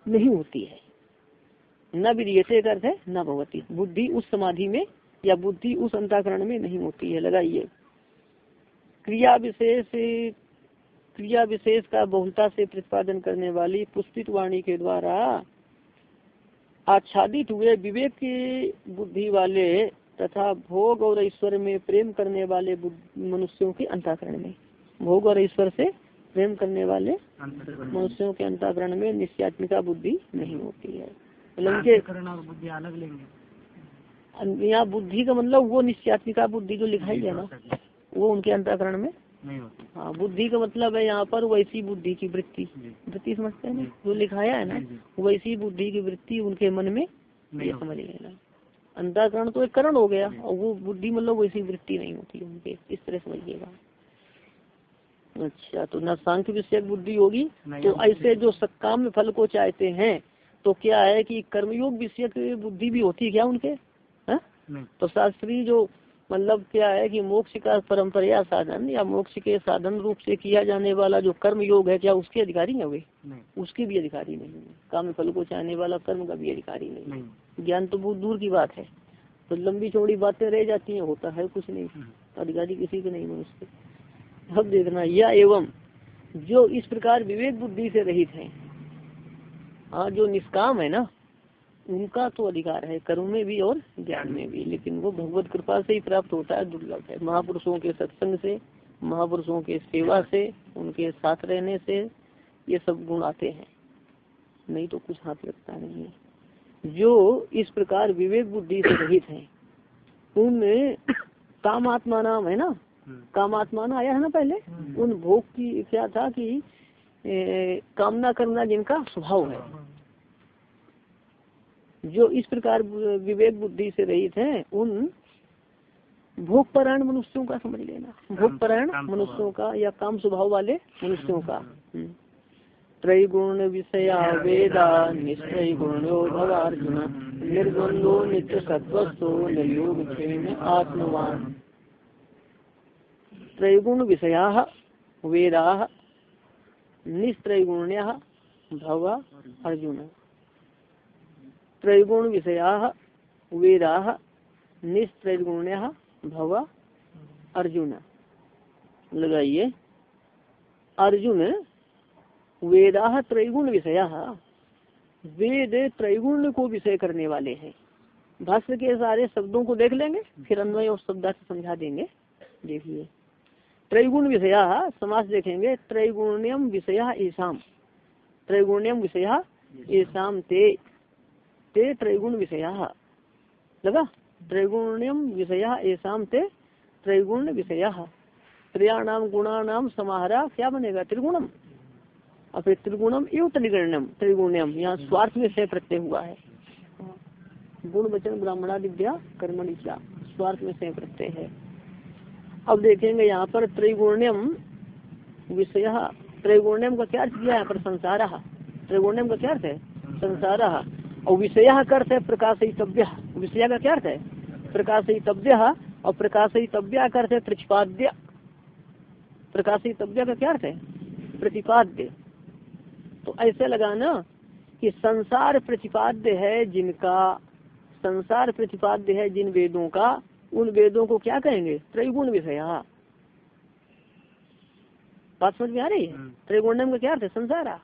Speaker 2: नहीं होती है। न भी रियते अर्थ है न भगवती। बुद्धि उस समाधि में या बुद्धि उस अंताकरण में नहीं होती है। लगाइए। क्रिया विशेष क्रिया विशेष का बहुलता से प्रतिपादन करने वाली पुष्पित वाणी के द्वारा आच्छादित हुए विवेक की बुद्धि वाले तथा भोग और ईश्वर में प्रेम करने वाले मनुष्यों के अंताकरण में। भोग और ईश्वर से प्रेम करने वाले मनुष्यों के अंताकरण में निश्चयात्मिका बुद्धि नहीं होती है।
Speaker 1: बुद्धि अलग लेंगे।
Speaker 2: यहाँ बुद्धि का मतलब वो निश्चयात्मिका बुद्धि जो लिखाई है ना वो उनके अंतकरण में हाँ बुद्धि का मतलब है यहाँ पर वैसी बुद्धि की वृत्ति। वृत्ति समझते हैं ना? जो। लिखाया है ना वैसी बुद्धि की वृत्ति उनके मन में
Speaker 1: नहीं
Speaker 2: ये। समझ लेना। अंतःकरण तो एक करण हो गया और वो बुद्धि मतलब वैसी वृत्ति नहीं होती उनके। इस तरह समझिएगा। अच्छा तो न सांख्य विषय बुद्धि होगी तो ऐसे जो सत्काम फल को चाहते हैं तो क्या है कि कर्मयोग विषय बुद्धि भी होती है क्या उनके? है?
Speaker 1: नहीं।
Speaker 2: तो शास्त्री जो मतलब क्या है कि मोक्ष का परंपरा साधन या मोक्ष के साधन रूप से किया जाने वाला जो कर्म योग है क्या उसके अधिकारी है वे? उसके भी अधिकारी नहीं है। काम फल को चाहने वाला कर्म का भी अधिकारी नहीं है। ज्ञान तो बहुत दूर की बात है। तो लंबी चौड़ी बातें रह जाती हैं होता है कुछ नहीं। अधिकारी किसी के नहीं मनुष्य। अब देखना या एवं जो इस प्रकार विवेक बुद्धि से रहित है हाँ जो निष्काम है ना उनका तो अधिकार है कर्म में भी और ज्ञान में भी लेकिन वो भगवत कृपा से ही प्राप्त होता है दुर्लभ है। महापुरुषों के सत्संग से महापुरुषों के सेवा से उनके साथ रहने से ये सब गुण आते हैं। नहीं तो कुछ हाथ लगता नहीं है। जो इस प्रकार विवेक बुद्धि से रहित है उन कामात्मा नाम है ना? कामात्मा ना आया है ना पहले? उन भोग की क्या था कि ए, कामना करना जिनका स्वभाव है। जो इस प्रकार विवेक बुद्धि से रहित है उन भोग परायण मनुष्यों का समझ लेना। भोग परायण मनुष्यों का या काम स्वभाव वाले मनुष्यों का। हम्म। त्रैगुण विषया वेदा निश्चय गुणो भवार्जुन। निर्द्वंदो नित्य सत्वस्तो निर्योग आत्मवान। त्रैगुण विषया वेदा निस्त्रैगुण्य भव अर्जुन। त्रैगुण विषया वेदा निस्त्रैगुण्य भव अर्जुन। लगाइए। अर्जुन, वेदा त्रैगुण विषया वेद त्रैगुण को विषय करने वाले हैं। भाष्य के सारे शब्दों को देख लेंगे, फिर अन्वय और शब्दार्थ समझा देंगे। देखिए। त्रैगुण विषया, समास देखेंगे। त्रैगुण्यम विषया ईशाम। त्रैगुण्यम विषया ईशाम ते। ते त्रैगुण विषया। लगा? त्रैगुण्यम विषया ऐसाम ते त्रैगुण विषया। त्रयाणाम गुणानाम समाहरा क्या बनेगा त्रिगुणम। फिर त्रिगुणम एवं त्रिगुण्यम त्रिगुण्यम यहाँ स्वार्थ से प्रत्यय हुआ है। गुण वचन ब्राह्मणा विद्या कर्मणि क्या स्वार्थ में से प्रत्यय है। अब देखेंगे यहाँ पर त्रिगुण्यम विषय। त्रिगुण्यम का क्या अर्थ किया है पर संसार? त्रिगुण्यम का क्या अर्थ है? संसार। और विषय का अर्थ है प्रकाशितव्य विषय का क्या अर्थ है? प्रकाशितव्य और प्रकाशितव्य का अर्थ है प्रतिपाद्य। प्रकाशितव्य का क्या अर्थ है? प्रतिपाद्य। तो ऐसे लगाना कि संसार प्रतिपाद्य है जिनका संसार प्रतिपाद्य है जिन वेदों का उन वेदों को क्या कहेंगे? त्रैगुण विषया। बात समझ में आ रही है?
Speaker 1: हम्म।
Speaker 2: त्रैगुण्यम का क्या अर्थ है? संसारा।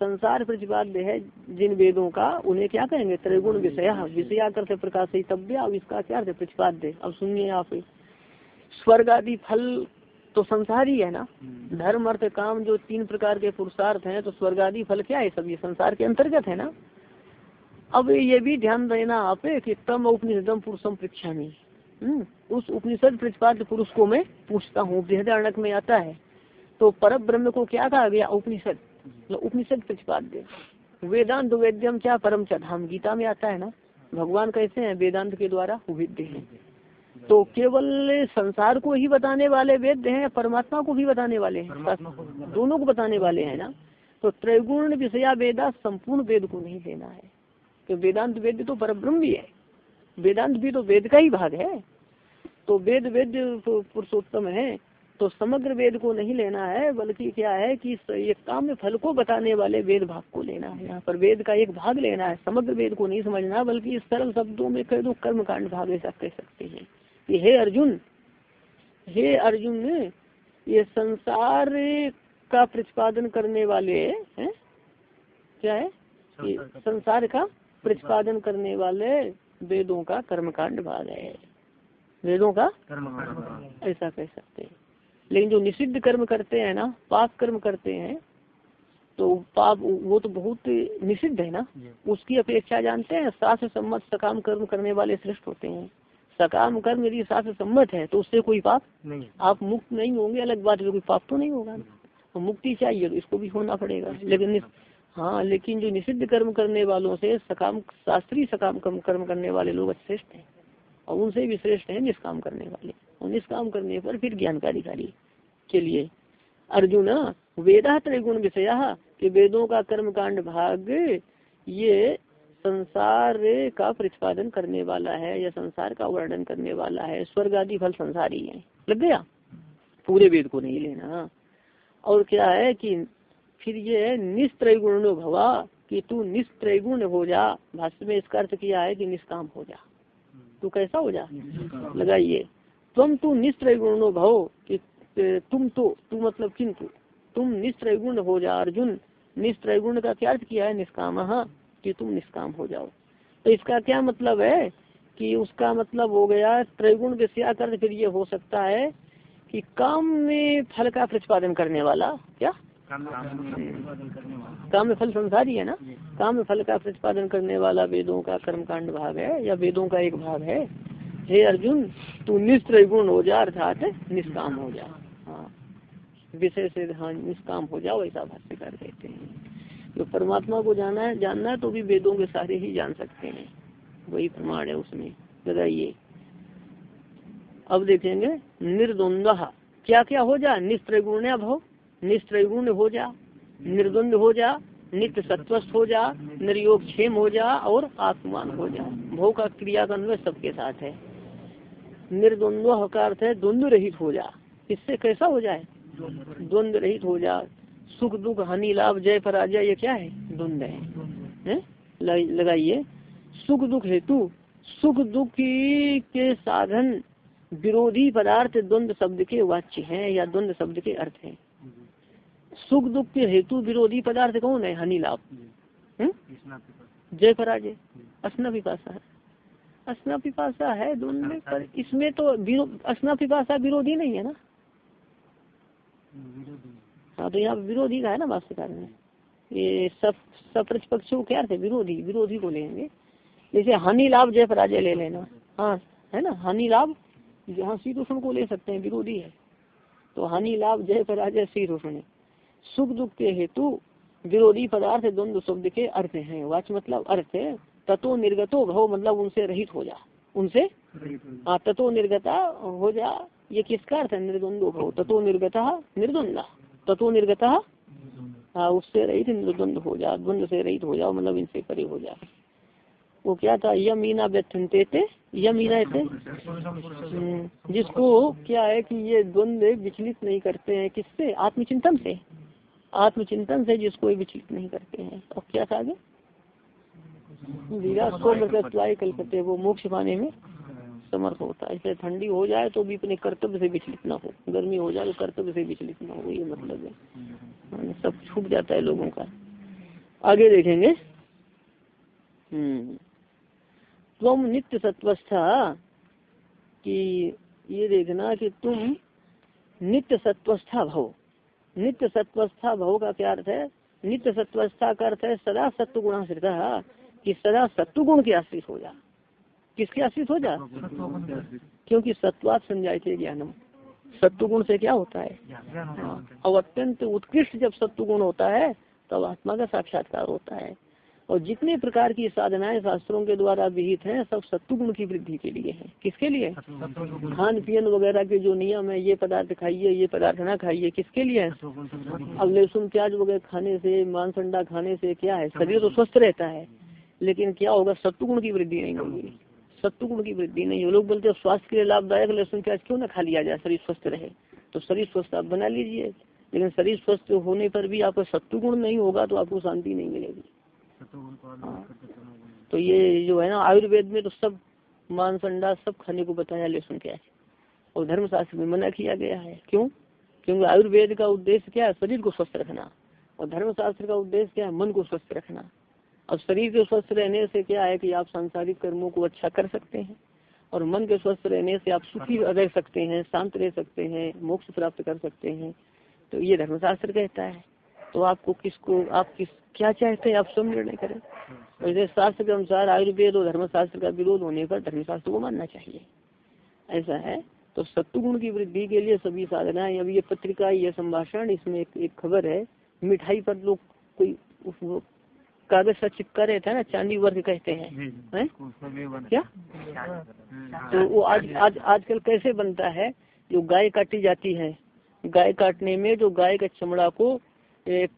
Speaker 2: संसार प्रतिपाद्य है जिन वेदों का उन्हें क्या कहेंगे त्रिगुण विषय विषया करते प्रकाशितव्य अब इसका क्या अर्थ प्रतिपाद्य अब सुनिए आप स्वर्ग आदि फल तो संसार ही है ना? धर्म अर्थ काम जो तीन प्रकार के पुरुषार्थ हैं तो स्वर्ग आदि फल क्या है? सब ये संसार के अंतर्गत है ना? अब ये भी ध्यान देना आप कि तम उपनिषदम पुरुषम परीक्षा में उस उपनिषद प्रतिपाद्य पुरुष को मैं पूछता हूँ बृहदारणक में आता है। तो पर ब्रह्म को क्या कहा गया? उपनिषद। उपनिषद प्रतिपाद्य वेदांत वेद्यम क्या परम च धाम गीता में आता है ना भगवान कैसे हैं? वेदांत के द्वारा वेद्य हैं। तो केवल संसार को ही बताने वाले वेद हैं परमात्मा को भी बताने वाले हैं। दोनों को बताने वाले हैं ना। तो त्रिगुण विषया वेदा संपूर्ण वेद को नहीं लेना है। तो वेदांत वेद तो पर ब्रह्म भी है। वेदांत भी तो वेद का ही भाग है। तो वेद वेद पुरुषोत्तम है। तो समग्र वेद को नहीं लेना है बल्कि क्या है कि ये काम फल को बताने वाले वेद भाग को लेना है। यहाँ पर वेद का एक भाग लेना है। समग्र वेद को नहीं समझना बल्कि इस सरल शब्दों में कह दो कर्म कांड भाग ऐसा कह सकते हैं। कि हे अर्जुन हे अर्जुन ये संसार का प्रतिपादन करने वाले है? क्या है? संसार का प्रतिपादन। करने वाले वेदों का कर्मकांड भाग है। वेदों का ऐसा कह सकते हैं। लेकिन जो निषिद्ध कर्म करते हैं ना पाप कर्म करते हैं तो पाप वो तो बहुत निषिद्ध है ना? उसकी अपेक्षा जानते हैं शास्त्र सम्मत सकाम कर्म करने वाले श्रेष्ठ होते हैं। सकाम कर्म यदि शास्त्र सम्मत है तो उससे कोई पाप
Speaker 1: नहीं।
Speaker 2: आप मुक्त नहीं होंगे अलग बात है कोई पाप तो नहीं होगा। तो मुक्ति चाहिए तो इसको भी होना पड़ेगा। लेकिन हाँ लेकिन जो निषिद्ध कर्म करने वालों से सकाम शास्त्रीय सकाम कर्म करने वाले लोग श्रेष्ठ हैं और उनसे भी श्रेष्ठ है निष्काम करने वाले। और निष्काम करने पर फिर ज्ञान का अधिकारी के लिए। अर्जुन वेदा त्रिगुण विषया कि वेदों का कर्म कांड भाग ये संसार का प्रतिपादन करने वाला है या संसार का वर्णन करने वाला है स्वर्ग आदि फल संसारी है। लग गया? पूरे वेद को नहीं लेना। और क्या है कि फिर ये निस्त्रैगुण भवा कि तू निस्त्रैगुण हो जा। भाष्य में इसका अर्थ किया है कि निष्काम हो जा। तू कैसा हो जा? लगाइए। तुम तू निस्त्रैगुण भव कि तुम तो तू मतलब किंतु तुम निस्त्रैगुण हो जा अर्जुन। निस्त्रैगुण का क्या अर्थ किया है? निष्काम कि तुम निष्काम हो जाओ। तो इसका क्या मतलब है कि उसका मतलब हो गया त्रैगुण विषया कर फिर ये हो सकता है कि काम में फल का प्रतिपादन करने वाला क्या? काम में फल संसारी है ना? काम में फल का प्रतिपादन करने वाला वेदों का कर्मकांड भाग है या वेदों का एक भाग है? हे अर्जुन, तू निस्त्रगुण हो जा, अर्थात निष्काम हो जा. हाँ. से हाँ निष्काम हो जाओ, ऐसा भाष्यकार कहते हैं। तो परमात्मा को जाना है, जानना है तो भी वेदों के सारे ही जान सकते हैं। वही प्रमाण है उसमें। बताइए। अब देखेंगे निर्द्वंद क्या क्या हो जा? निस्त्रगुण भव निस्त्रगुण हो जा। निर्द्वंद हो जा। नित्य सत्वस्थ हो जा। निर्योग क्षेम हो जा और आत्मान हो जा। भव का क्रिया का सबके साथ है। निर्द्वंद्व का अर्थ है द्वंद्व रहित हो जा। इससे कैसा हो जाए? द्वंद्व रहित हो जा। सुख दुख हानि लाभ जय पराजय ये क्या है? द्वंद्व है? लगाइए। सुख दुख हेतु सुख दुख के साधन विरोधी पदार्थ द्वंद्व शब्द के वाच्य हैं या द्वंद्व शब्द के अर्थ हैं? सुख दुख के हेतु विरोधी पदार्थ कौन है? हानि लाभ। जय पराजय। असना पिपासा है असना पिपाशा है दोनों पर इसमें तो असना पिपासा विरोधी नहीं है ना? हाँ तो यहाँ विरोधी का है ना भाष्यकार में? ये सब सब प्रतिपक्षों क्या है विरोधी विरोधी को लेंगे जैसे हानि लाभ जय पराजय ले लेना। हाँ है ना? हानि लाभ जहाँ शीतोषण को ले सकते हैं विरोधी है। तो हानि लाभ जय पराजय शीतोषण सुख दुख के हेतु विरोधी पदार्थ द्वंद्व शब्द के अर्थ हैं। वाच मतलब अर्थ तत्व निर्गतो भव मतलब उनसे रहित हो जा। उनसे? हाँ तत्व निर्गता हो जा ये किसका अर्थ है? निर्द्वंदो भव। तत्व निर्गता निर्द्वंदा। तत्व निर्गता हाँ उससे रहित निर्द्वंद हो जा द्वंद से रहित हो जाओ मतलब इनसे परे हो जा। वो क्या था? यमीना व्यथनते थे। यमीना थे? जिसको क्या है कि ये द्वंद विचलित नहीं करते हैं। किससे? आत्मचिंतन से। आत्मचिंतन से जिसको विचलित नहीं करते हैं। और क्या था आगे? विराट को मृतत्वाय वो मोक्ष पाने में समर्थ होता है। इसलिए ठंडी हो जाए तो भी अपने कर्तव्य से विचलित ना हो। गर्मी हो जाए तो कर्तव्य से विचलित ना हो, ये मतलब है। सब छूट जाता है लोगों का। आगे देखेंगे। हम्म। तुम नित्य सत्वस्था कि ये देखना कि तुम नित्य सत्वस्था भव। नित्य सत्वस्था भव का क्या अर्थ है? नित्य सत्वस्था का अर्थ है सदा सत्व गुणाश्रित कि सदा सत्व गुण के आश्रित हो जा। किसके आश्रित हो जा? क्योंकि सत्वात संजाय थे ज्ञानम। सत्व गुण से क्या होता है? हाँ। और अत्यंत उत्कृष्ट जब सत्व गुण होता है, तब आत्मा का साक्षात्कार होता है। और जितने प्रकार की साधनाएँ शास्त्रों के द्वारा विहित हैं, सब सत्व गुण की वृद्धि के लिए है। किसके लिए? खान पियन वगैरह के जो नियम है, ये पदार्थ खाइए, ये पदार्थ ना खाइए, किसके लिए है? अब लहसुन प्याज वगैरह खाने से, मांस अंडा खाने से क्या है? शरीर तो स्वस्थ रहता है। लेकिन क्या होगा सत्व गुण की वृद्धि नहीं होगी। सत्व गुण की वृद्धि नहीं। हो लोग बोलते हैं स्वास्थ्य के लिए लाभदायक लहसुन प्याज क्यों ना खा लिया जाए? शरीर स्वस्थ रहे। तो शरीर स्वस्थ आप बना लीजिए। लेकिन शरीर स्वस्थ होने पर भी आपको सत्व गुण नहीं होगा तो आपको शांति नहीं मिलेगी। हाँ। तो ये जो है ना आयुर्वेद में तो सब मांस अंडा सब खाने को बताया लहसुन प्याज और धर्मशास्त्र में मना किया गया है। क्यों? क्योंकि आयुर्वेद का उद्देश्य क्या है? शरीर को स्वस्थ रखना। और धर्मशास्त्र का उद्देश्य क्या है? मन को स्वस्थ रखना। अब शरीर के स्वस्थ रहने से क्या है कि आप सांसारिक कर्मों को अच्छा कर सकते हैं और मन के स्वस्थ रहने से आप सुखी रह सकते हैं शांत रह सकते हैं मोक्ष प्राप्त कर सकते हैं। तो ये धर्मशास्त्र कहता है। तो आपको किसको आप किस क्या चाहते हैं? आप स्वयं निर्णय करें। वैसे शास्त्र के अनुसार आयुर्वेद और धर्मशास्त्र का विरोध होने पर धर्मशास्त्र को मानना चाहिए। ऐसा है? तो सत्वगुण की वृद्धि के लिए सभी साधनाएँ अभी ये पत्रिका ये संभाषण इसमें एक, एक खबर है मिठाई पर लोग कोई कागज़ सा चिपका रहता है ना चांदी वर्ग कहते हैं। हैं? क्या? तो वो आज आज आजकल कैसे बनता है? जो गाय काटी जाती है गाय काटने में जो गाय का चमड़ा को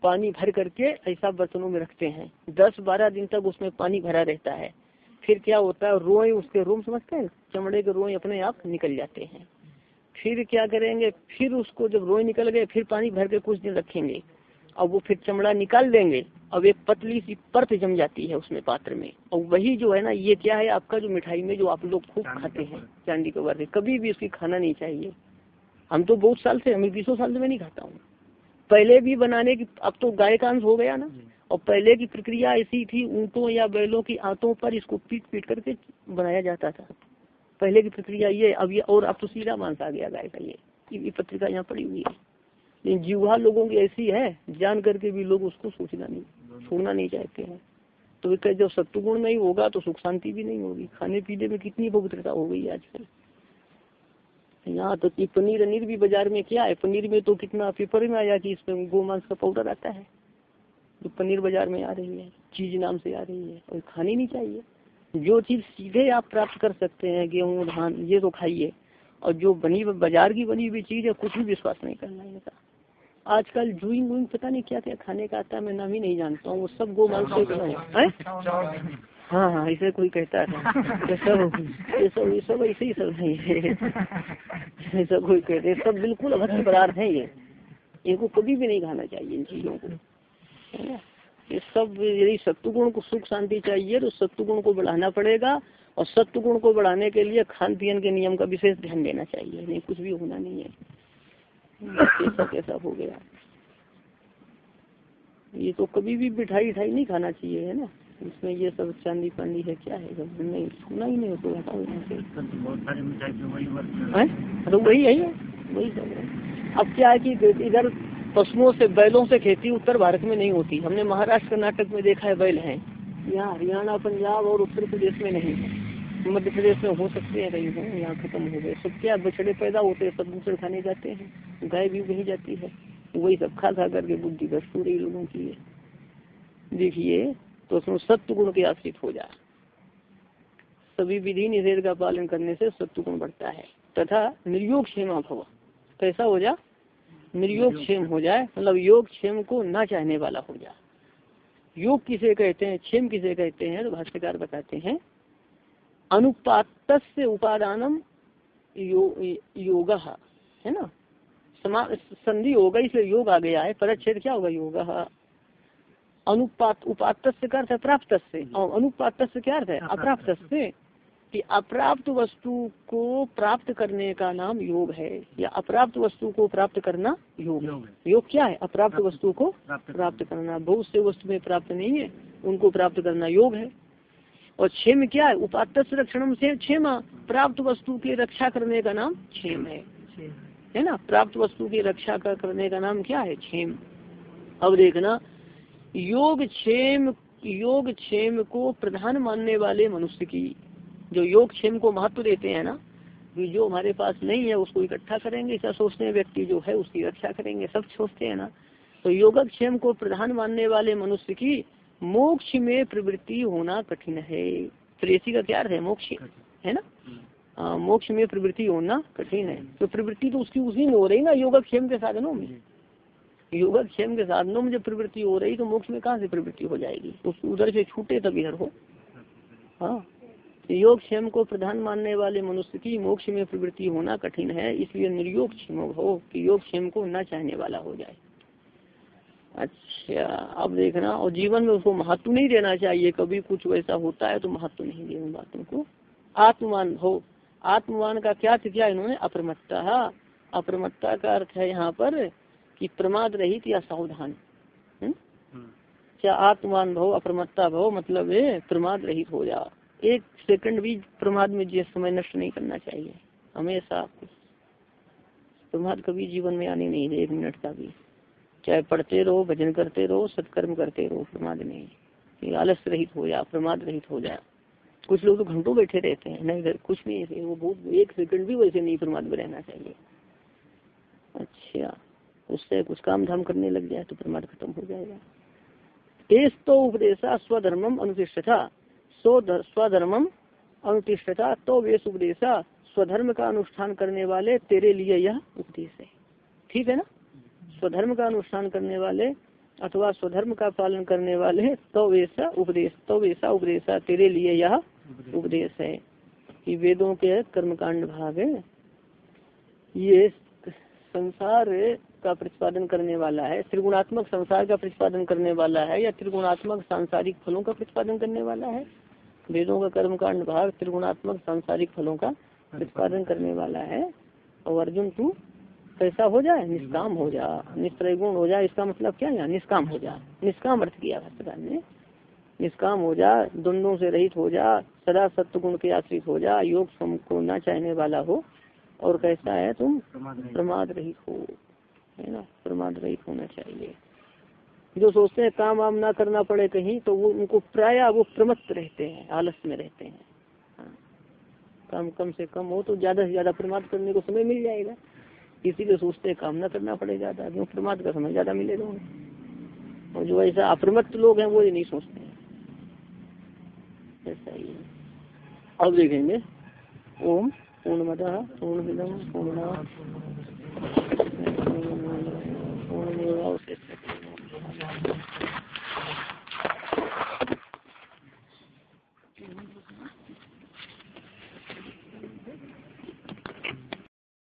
Speaker 2: पानी भर करके ऐसा बर्तनों में रखते हैं। दस बारह दिन तक उसमें पानी भरा रहता है। फिर क्या होता है? रोए उसके रोम समझते हैं? चमड़े के रोए अपने आप निकल जाते हैं। फिर क्या करेंगे? फिर उसको जब रोए निकल गए फिर पानी भर के कुछ दिन रखेंगे। अब वो फिर चमड़ा निकाल देंगे। अब एक पतली सी परत जम जाती है उसमें पात्र में। और वही जो है ना ये क्या है आपका जो मिठाई में जो आप लोग खूब खाते हैं चांदी का वर्ग। कभी भी उसकी खाना नहीं चाहिए। हम तो बहुत साल से हमें बीसों साल से मैं नहीं खाता हूँ। पहले भी बनाने की अब तो गाय का अंश हो गया ना। और पहले की प्रक्रिया ऐसी थी ऊँटों या बैलों की आंतों पर इसको पीट पीट करके बनाया जाता था। पहले की प्रक्रिया ये अब ये और अब तो सीधा मांस आ गया गाय का ये पत्रिका यहाँ पड़ी हुई है। लेकिन जीवा लोगों की ऐसी है, जान करके भी लोग उसको सोचना नहीं, छोड़ना नहीं चाहते हैं। तो कहते जब सत्वगुण नहीं होगा तो सुख शांति भी नहीं होगी। खाने पीने में कितनी पवित्रता हो गई आजकल। यहाँ तो पनीर, अनीर भी बाज़ार में क्या है? पनीर में तो कितना पेपर में आया कि इसमें गोमांस का पाउडर आता है। जो तो पनीर बाज़ार में आ रही है, चीज़ नाम से आ रही है और खानी नहीं चाहिए। जो चीज़ सीधे आप प्राप्त कर सकते हैं, गेहूँ, धान, ये तो खाइए। और जो बनी, बाज़ार की बनी हुई चीज़ है, कुछ भी विश्वास नहीं करना इनका। आजकल जुइंग वुइंग पता नहीं क्या क्या खाने का आता है मैं नाम ही नहीं जानता हूँ वो सब गो मांस से है। हैं? ऐसे कोई कहता है। ये सब ये सब ये सब ऐसे ही सब है। ऐसा कोई कहते हैं सब बिल्कुल अभद्र पदार्थ है ये। इनको कभी भी नहीं खाना चाहिए इन चीज़ों को। है ना? ये सब यदि सत्वगुण को सुख शांति चाहिए तो सत्वगुण को बढ़ाना पड़ेगा। और सत्वगुण को बढ़ाने के लिए खान पियन के नियम का विशेष ध्यान देना चाहिए। नहीं कुछ भी होना नहीं है। कैसा हो गया। ये तो कभी भी मिठाई उठाई नहीं खाना चाहिए, है ना? इसमें ये सब चांदी पानी है, क्या है? सब नहीं, सुना ही नहीं तो हटाओ यहाँ से तो वही है, वही सब अब क्या है कि इधर पशुओं से, बैलों से खेती उत्तर भारत में नहीं होती। हमने महाराष्ट्र, कर्नाटक में देखा है बैल है। यहाँ हरियाणा, पंजाब और उत्तर प्रदेश में नहीं है। मध्य प्रदेश में हो सकते हैं कहीं, यहाँ खत्म हो गए। सब क्या बछड़े पैदा होते हैं, सब दूसरे खाने जाते हैं। गाय भी वही जाती है। वही सब खा खा करके बुद्धि भ्रष्ट हो रही लोगों की। है देखिए तो उसमें सत्य गुण के आश्रित हो जाए सभी विधि निषेध का पालन करने से सत्य गुण बढ़ता है। तथा निर्योग क्षेमा भव कैसा हो जा? निर्योग क्षेम हो जाए मतलब योग क्षेम को ना चाहने वाला हो जाए योग किसे कहते हैं क्षेम किसे कहते हैं तो भाष्यकार बताते हैं। अनुपात से उपादानम यो, योग है ना? समा संधि होगा इसलिए योग आ गया है। परच्छेद क्या होगा? योग। अनुपात उपात क्या अर्थ है प्राप्त से और अनुपात क्या अर्थ है? अप्राप्त से कि अप्राप्त वस्तु को प्राप्त करने का नाम योग है या अप्राप्त वस्तु को प्राप्त करना योग योग क्या है? अप्राप्त वस्तु को प्राप्त करना। बहुत से वस्तु में प्राप्त नहीं है उनको प्राप्त करना योग है। और क्षेम क्या है? उपात रक्षण से क्षेमा। प्राप्त वस्तु की रक्षा करने का नाम क्षेम है। है ना? प्राप्त वस्तु की रक्षा का करने का नाम क्या है? क्षेम। अब देखना योग क्षेम योग क्षेम को प्रधान मानने वाले मनुष्य की जो योग क्षेम को महत्व देते हैं ना जो हमारे पास नहीं है उसको इकट्ठा करेंगे ऐसा सोचते हैं व्यक्ति जो है उसकी रक्षा करेंगे सब सोचते हैं ना। तो योगक्षेम को प्रधान मानने वाले मनुष्य की मोक्ष में प्रवृत्ति होना कठिन है। प्रेसी का क्या अर्थ है? मोक्ष। है ना? आ, मोक्ष में प्रवृत्ति होना कठिन है। तो प्रवृत्ति तो उसकी उसी में हो रही ना योगक्षेम के साधनों में। योगक्षेम के साधनों में जब प्रवृत्ति हो रही तो मोक्ष में कहाँ से प्रवृत्ति हो जाएगी? तो उधर से छूटे तब इधर हो। हाँ। योग क्षेम को प्रधान मानने वाले मनुष्य की मोक्ष में प्रवृत्ति होना कठिन है इसलिए निर्योग क्षेम हो कि योग क्षेम को न चाहने वाला हो जाए। अच्छा अब देखना और जीवन में उसको महत्व नहीं देना चाहिए। कभी कुछ वैसा होता है तो महत्व नहीं दे बातों को। आत्मवान हो। आत्मवान का क्या क्या इन्होंने? अप्रमत्ता। अप्रमत्ता का अर्थ है यहाँ पर कि प्रमाद रहित या सावधान। क्या आत्मवान भव अप्रमत्ता भव मतलब है प्रमाद रहित हो जा। एक सेकंड भी प्रमाद में जिस समय नष्ट नहीं करना चाहिए। हमेशा प्रमाद कभी जीवन में आने नहीं दे एक मिनट का भी। चाहे पढ़ते रहो भजन करते रहो सत्कर्म करते रहो प्रमाद नहीं। ये आलस्य रहित हो जा प्रमाद रहित हो जा। कुछ लोग तो घंटों बैठे रहते हैं, नहीं कुछ नहीं वो बहुत, एक सेकंड भी वैसे नहीं प्रमाद में रहना चाहिए। अच्छा उससे कुछ काम धाम करने लग जाए तो प्रमाद खत्म हो जाएगा। एस तो उपदेशा स्वधर्मम अनुतिष्ठता स्वधर्मम अनुतिष्ठता तो वेश उपदेशा। स्वधर्म का अनुष्ठान करने वाले तेरे लिए यह उपदेश है। ठीक है ना? स्वधर्म का अनुष्ठान करने वाले अथवा स्वधर्म का पालन करने वाले तो वैसा उपदेश तो वैसा उपदेश तेरे लिए यह उपदेश है कि वेदों के कर्मकांड भाग है। ये संसार का प्रतिपादन करने वाला है त्रिगुणात्मक संसार का प्रतिपादन करने वाला है या त्रिगुणात्मक सांसारिक फलों का प्रतिपादन करने वाला है? वेदों का कर्मकांड भाग त्रिगुणात्मक सांसारिक फलों का प्रतिपादन करने वाला है और अर्जुन तू कैसा हो जाए निष्काम हो जा निष्प्रगुण हो जाए इसका मतलब क्या है? निष्काम हो जा। निष्काम अर्थ किया भाषाकार ने। निष्काम हो जा द्वंद्वों से रहित हो जा सदा सत्य गुण के आश्रित हो जा योग को न चाहने वाला हो। और कैसा है तुम? प्रमाद रहित हो। है ना? प्रमाद रहित होना चाहिए। जो सोचते हैं काम वाम ना करना पड़े कहीं तो वो उनको प्राय वो प्रमत्त रहते हैं आलस में रहते हैं। हाँ। काम कम से कम हो तो ज़्यादा से ज़्यादा प्रमाद करने को समय मिल जाएगा। इसीलिए सोचते हैं काम ना करना पड़े ज़्यादा क्यों प्रमाद का समय ज़्यादा मिलेगा उन्हें। और जो ऐसा अप्रमत्त लोग हैं, वो ये नहीं सोचते हैं। ऐसा ही है। अब देखेंगे। ओम पूर्णमद पूर्णमिदम पूर्ण पूर्ण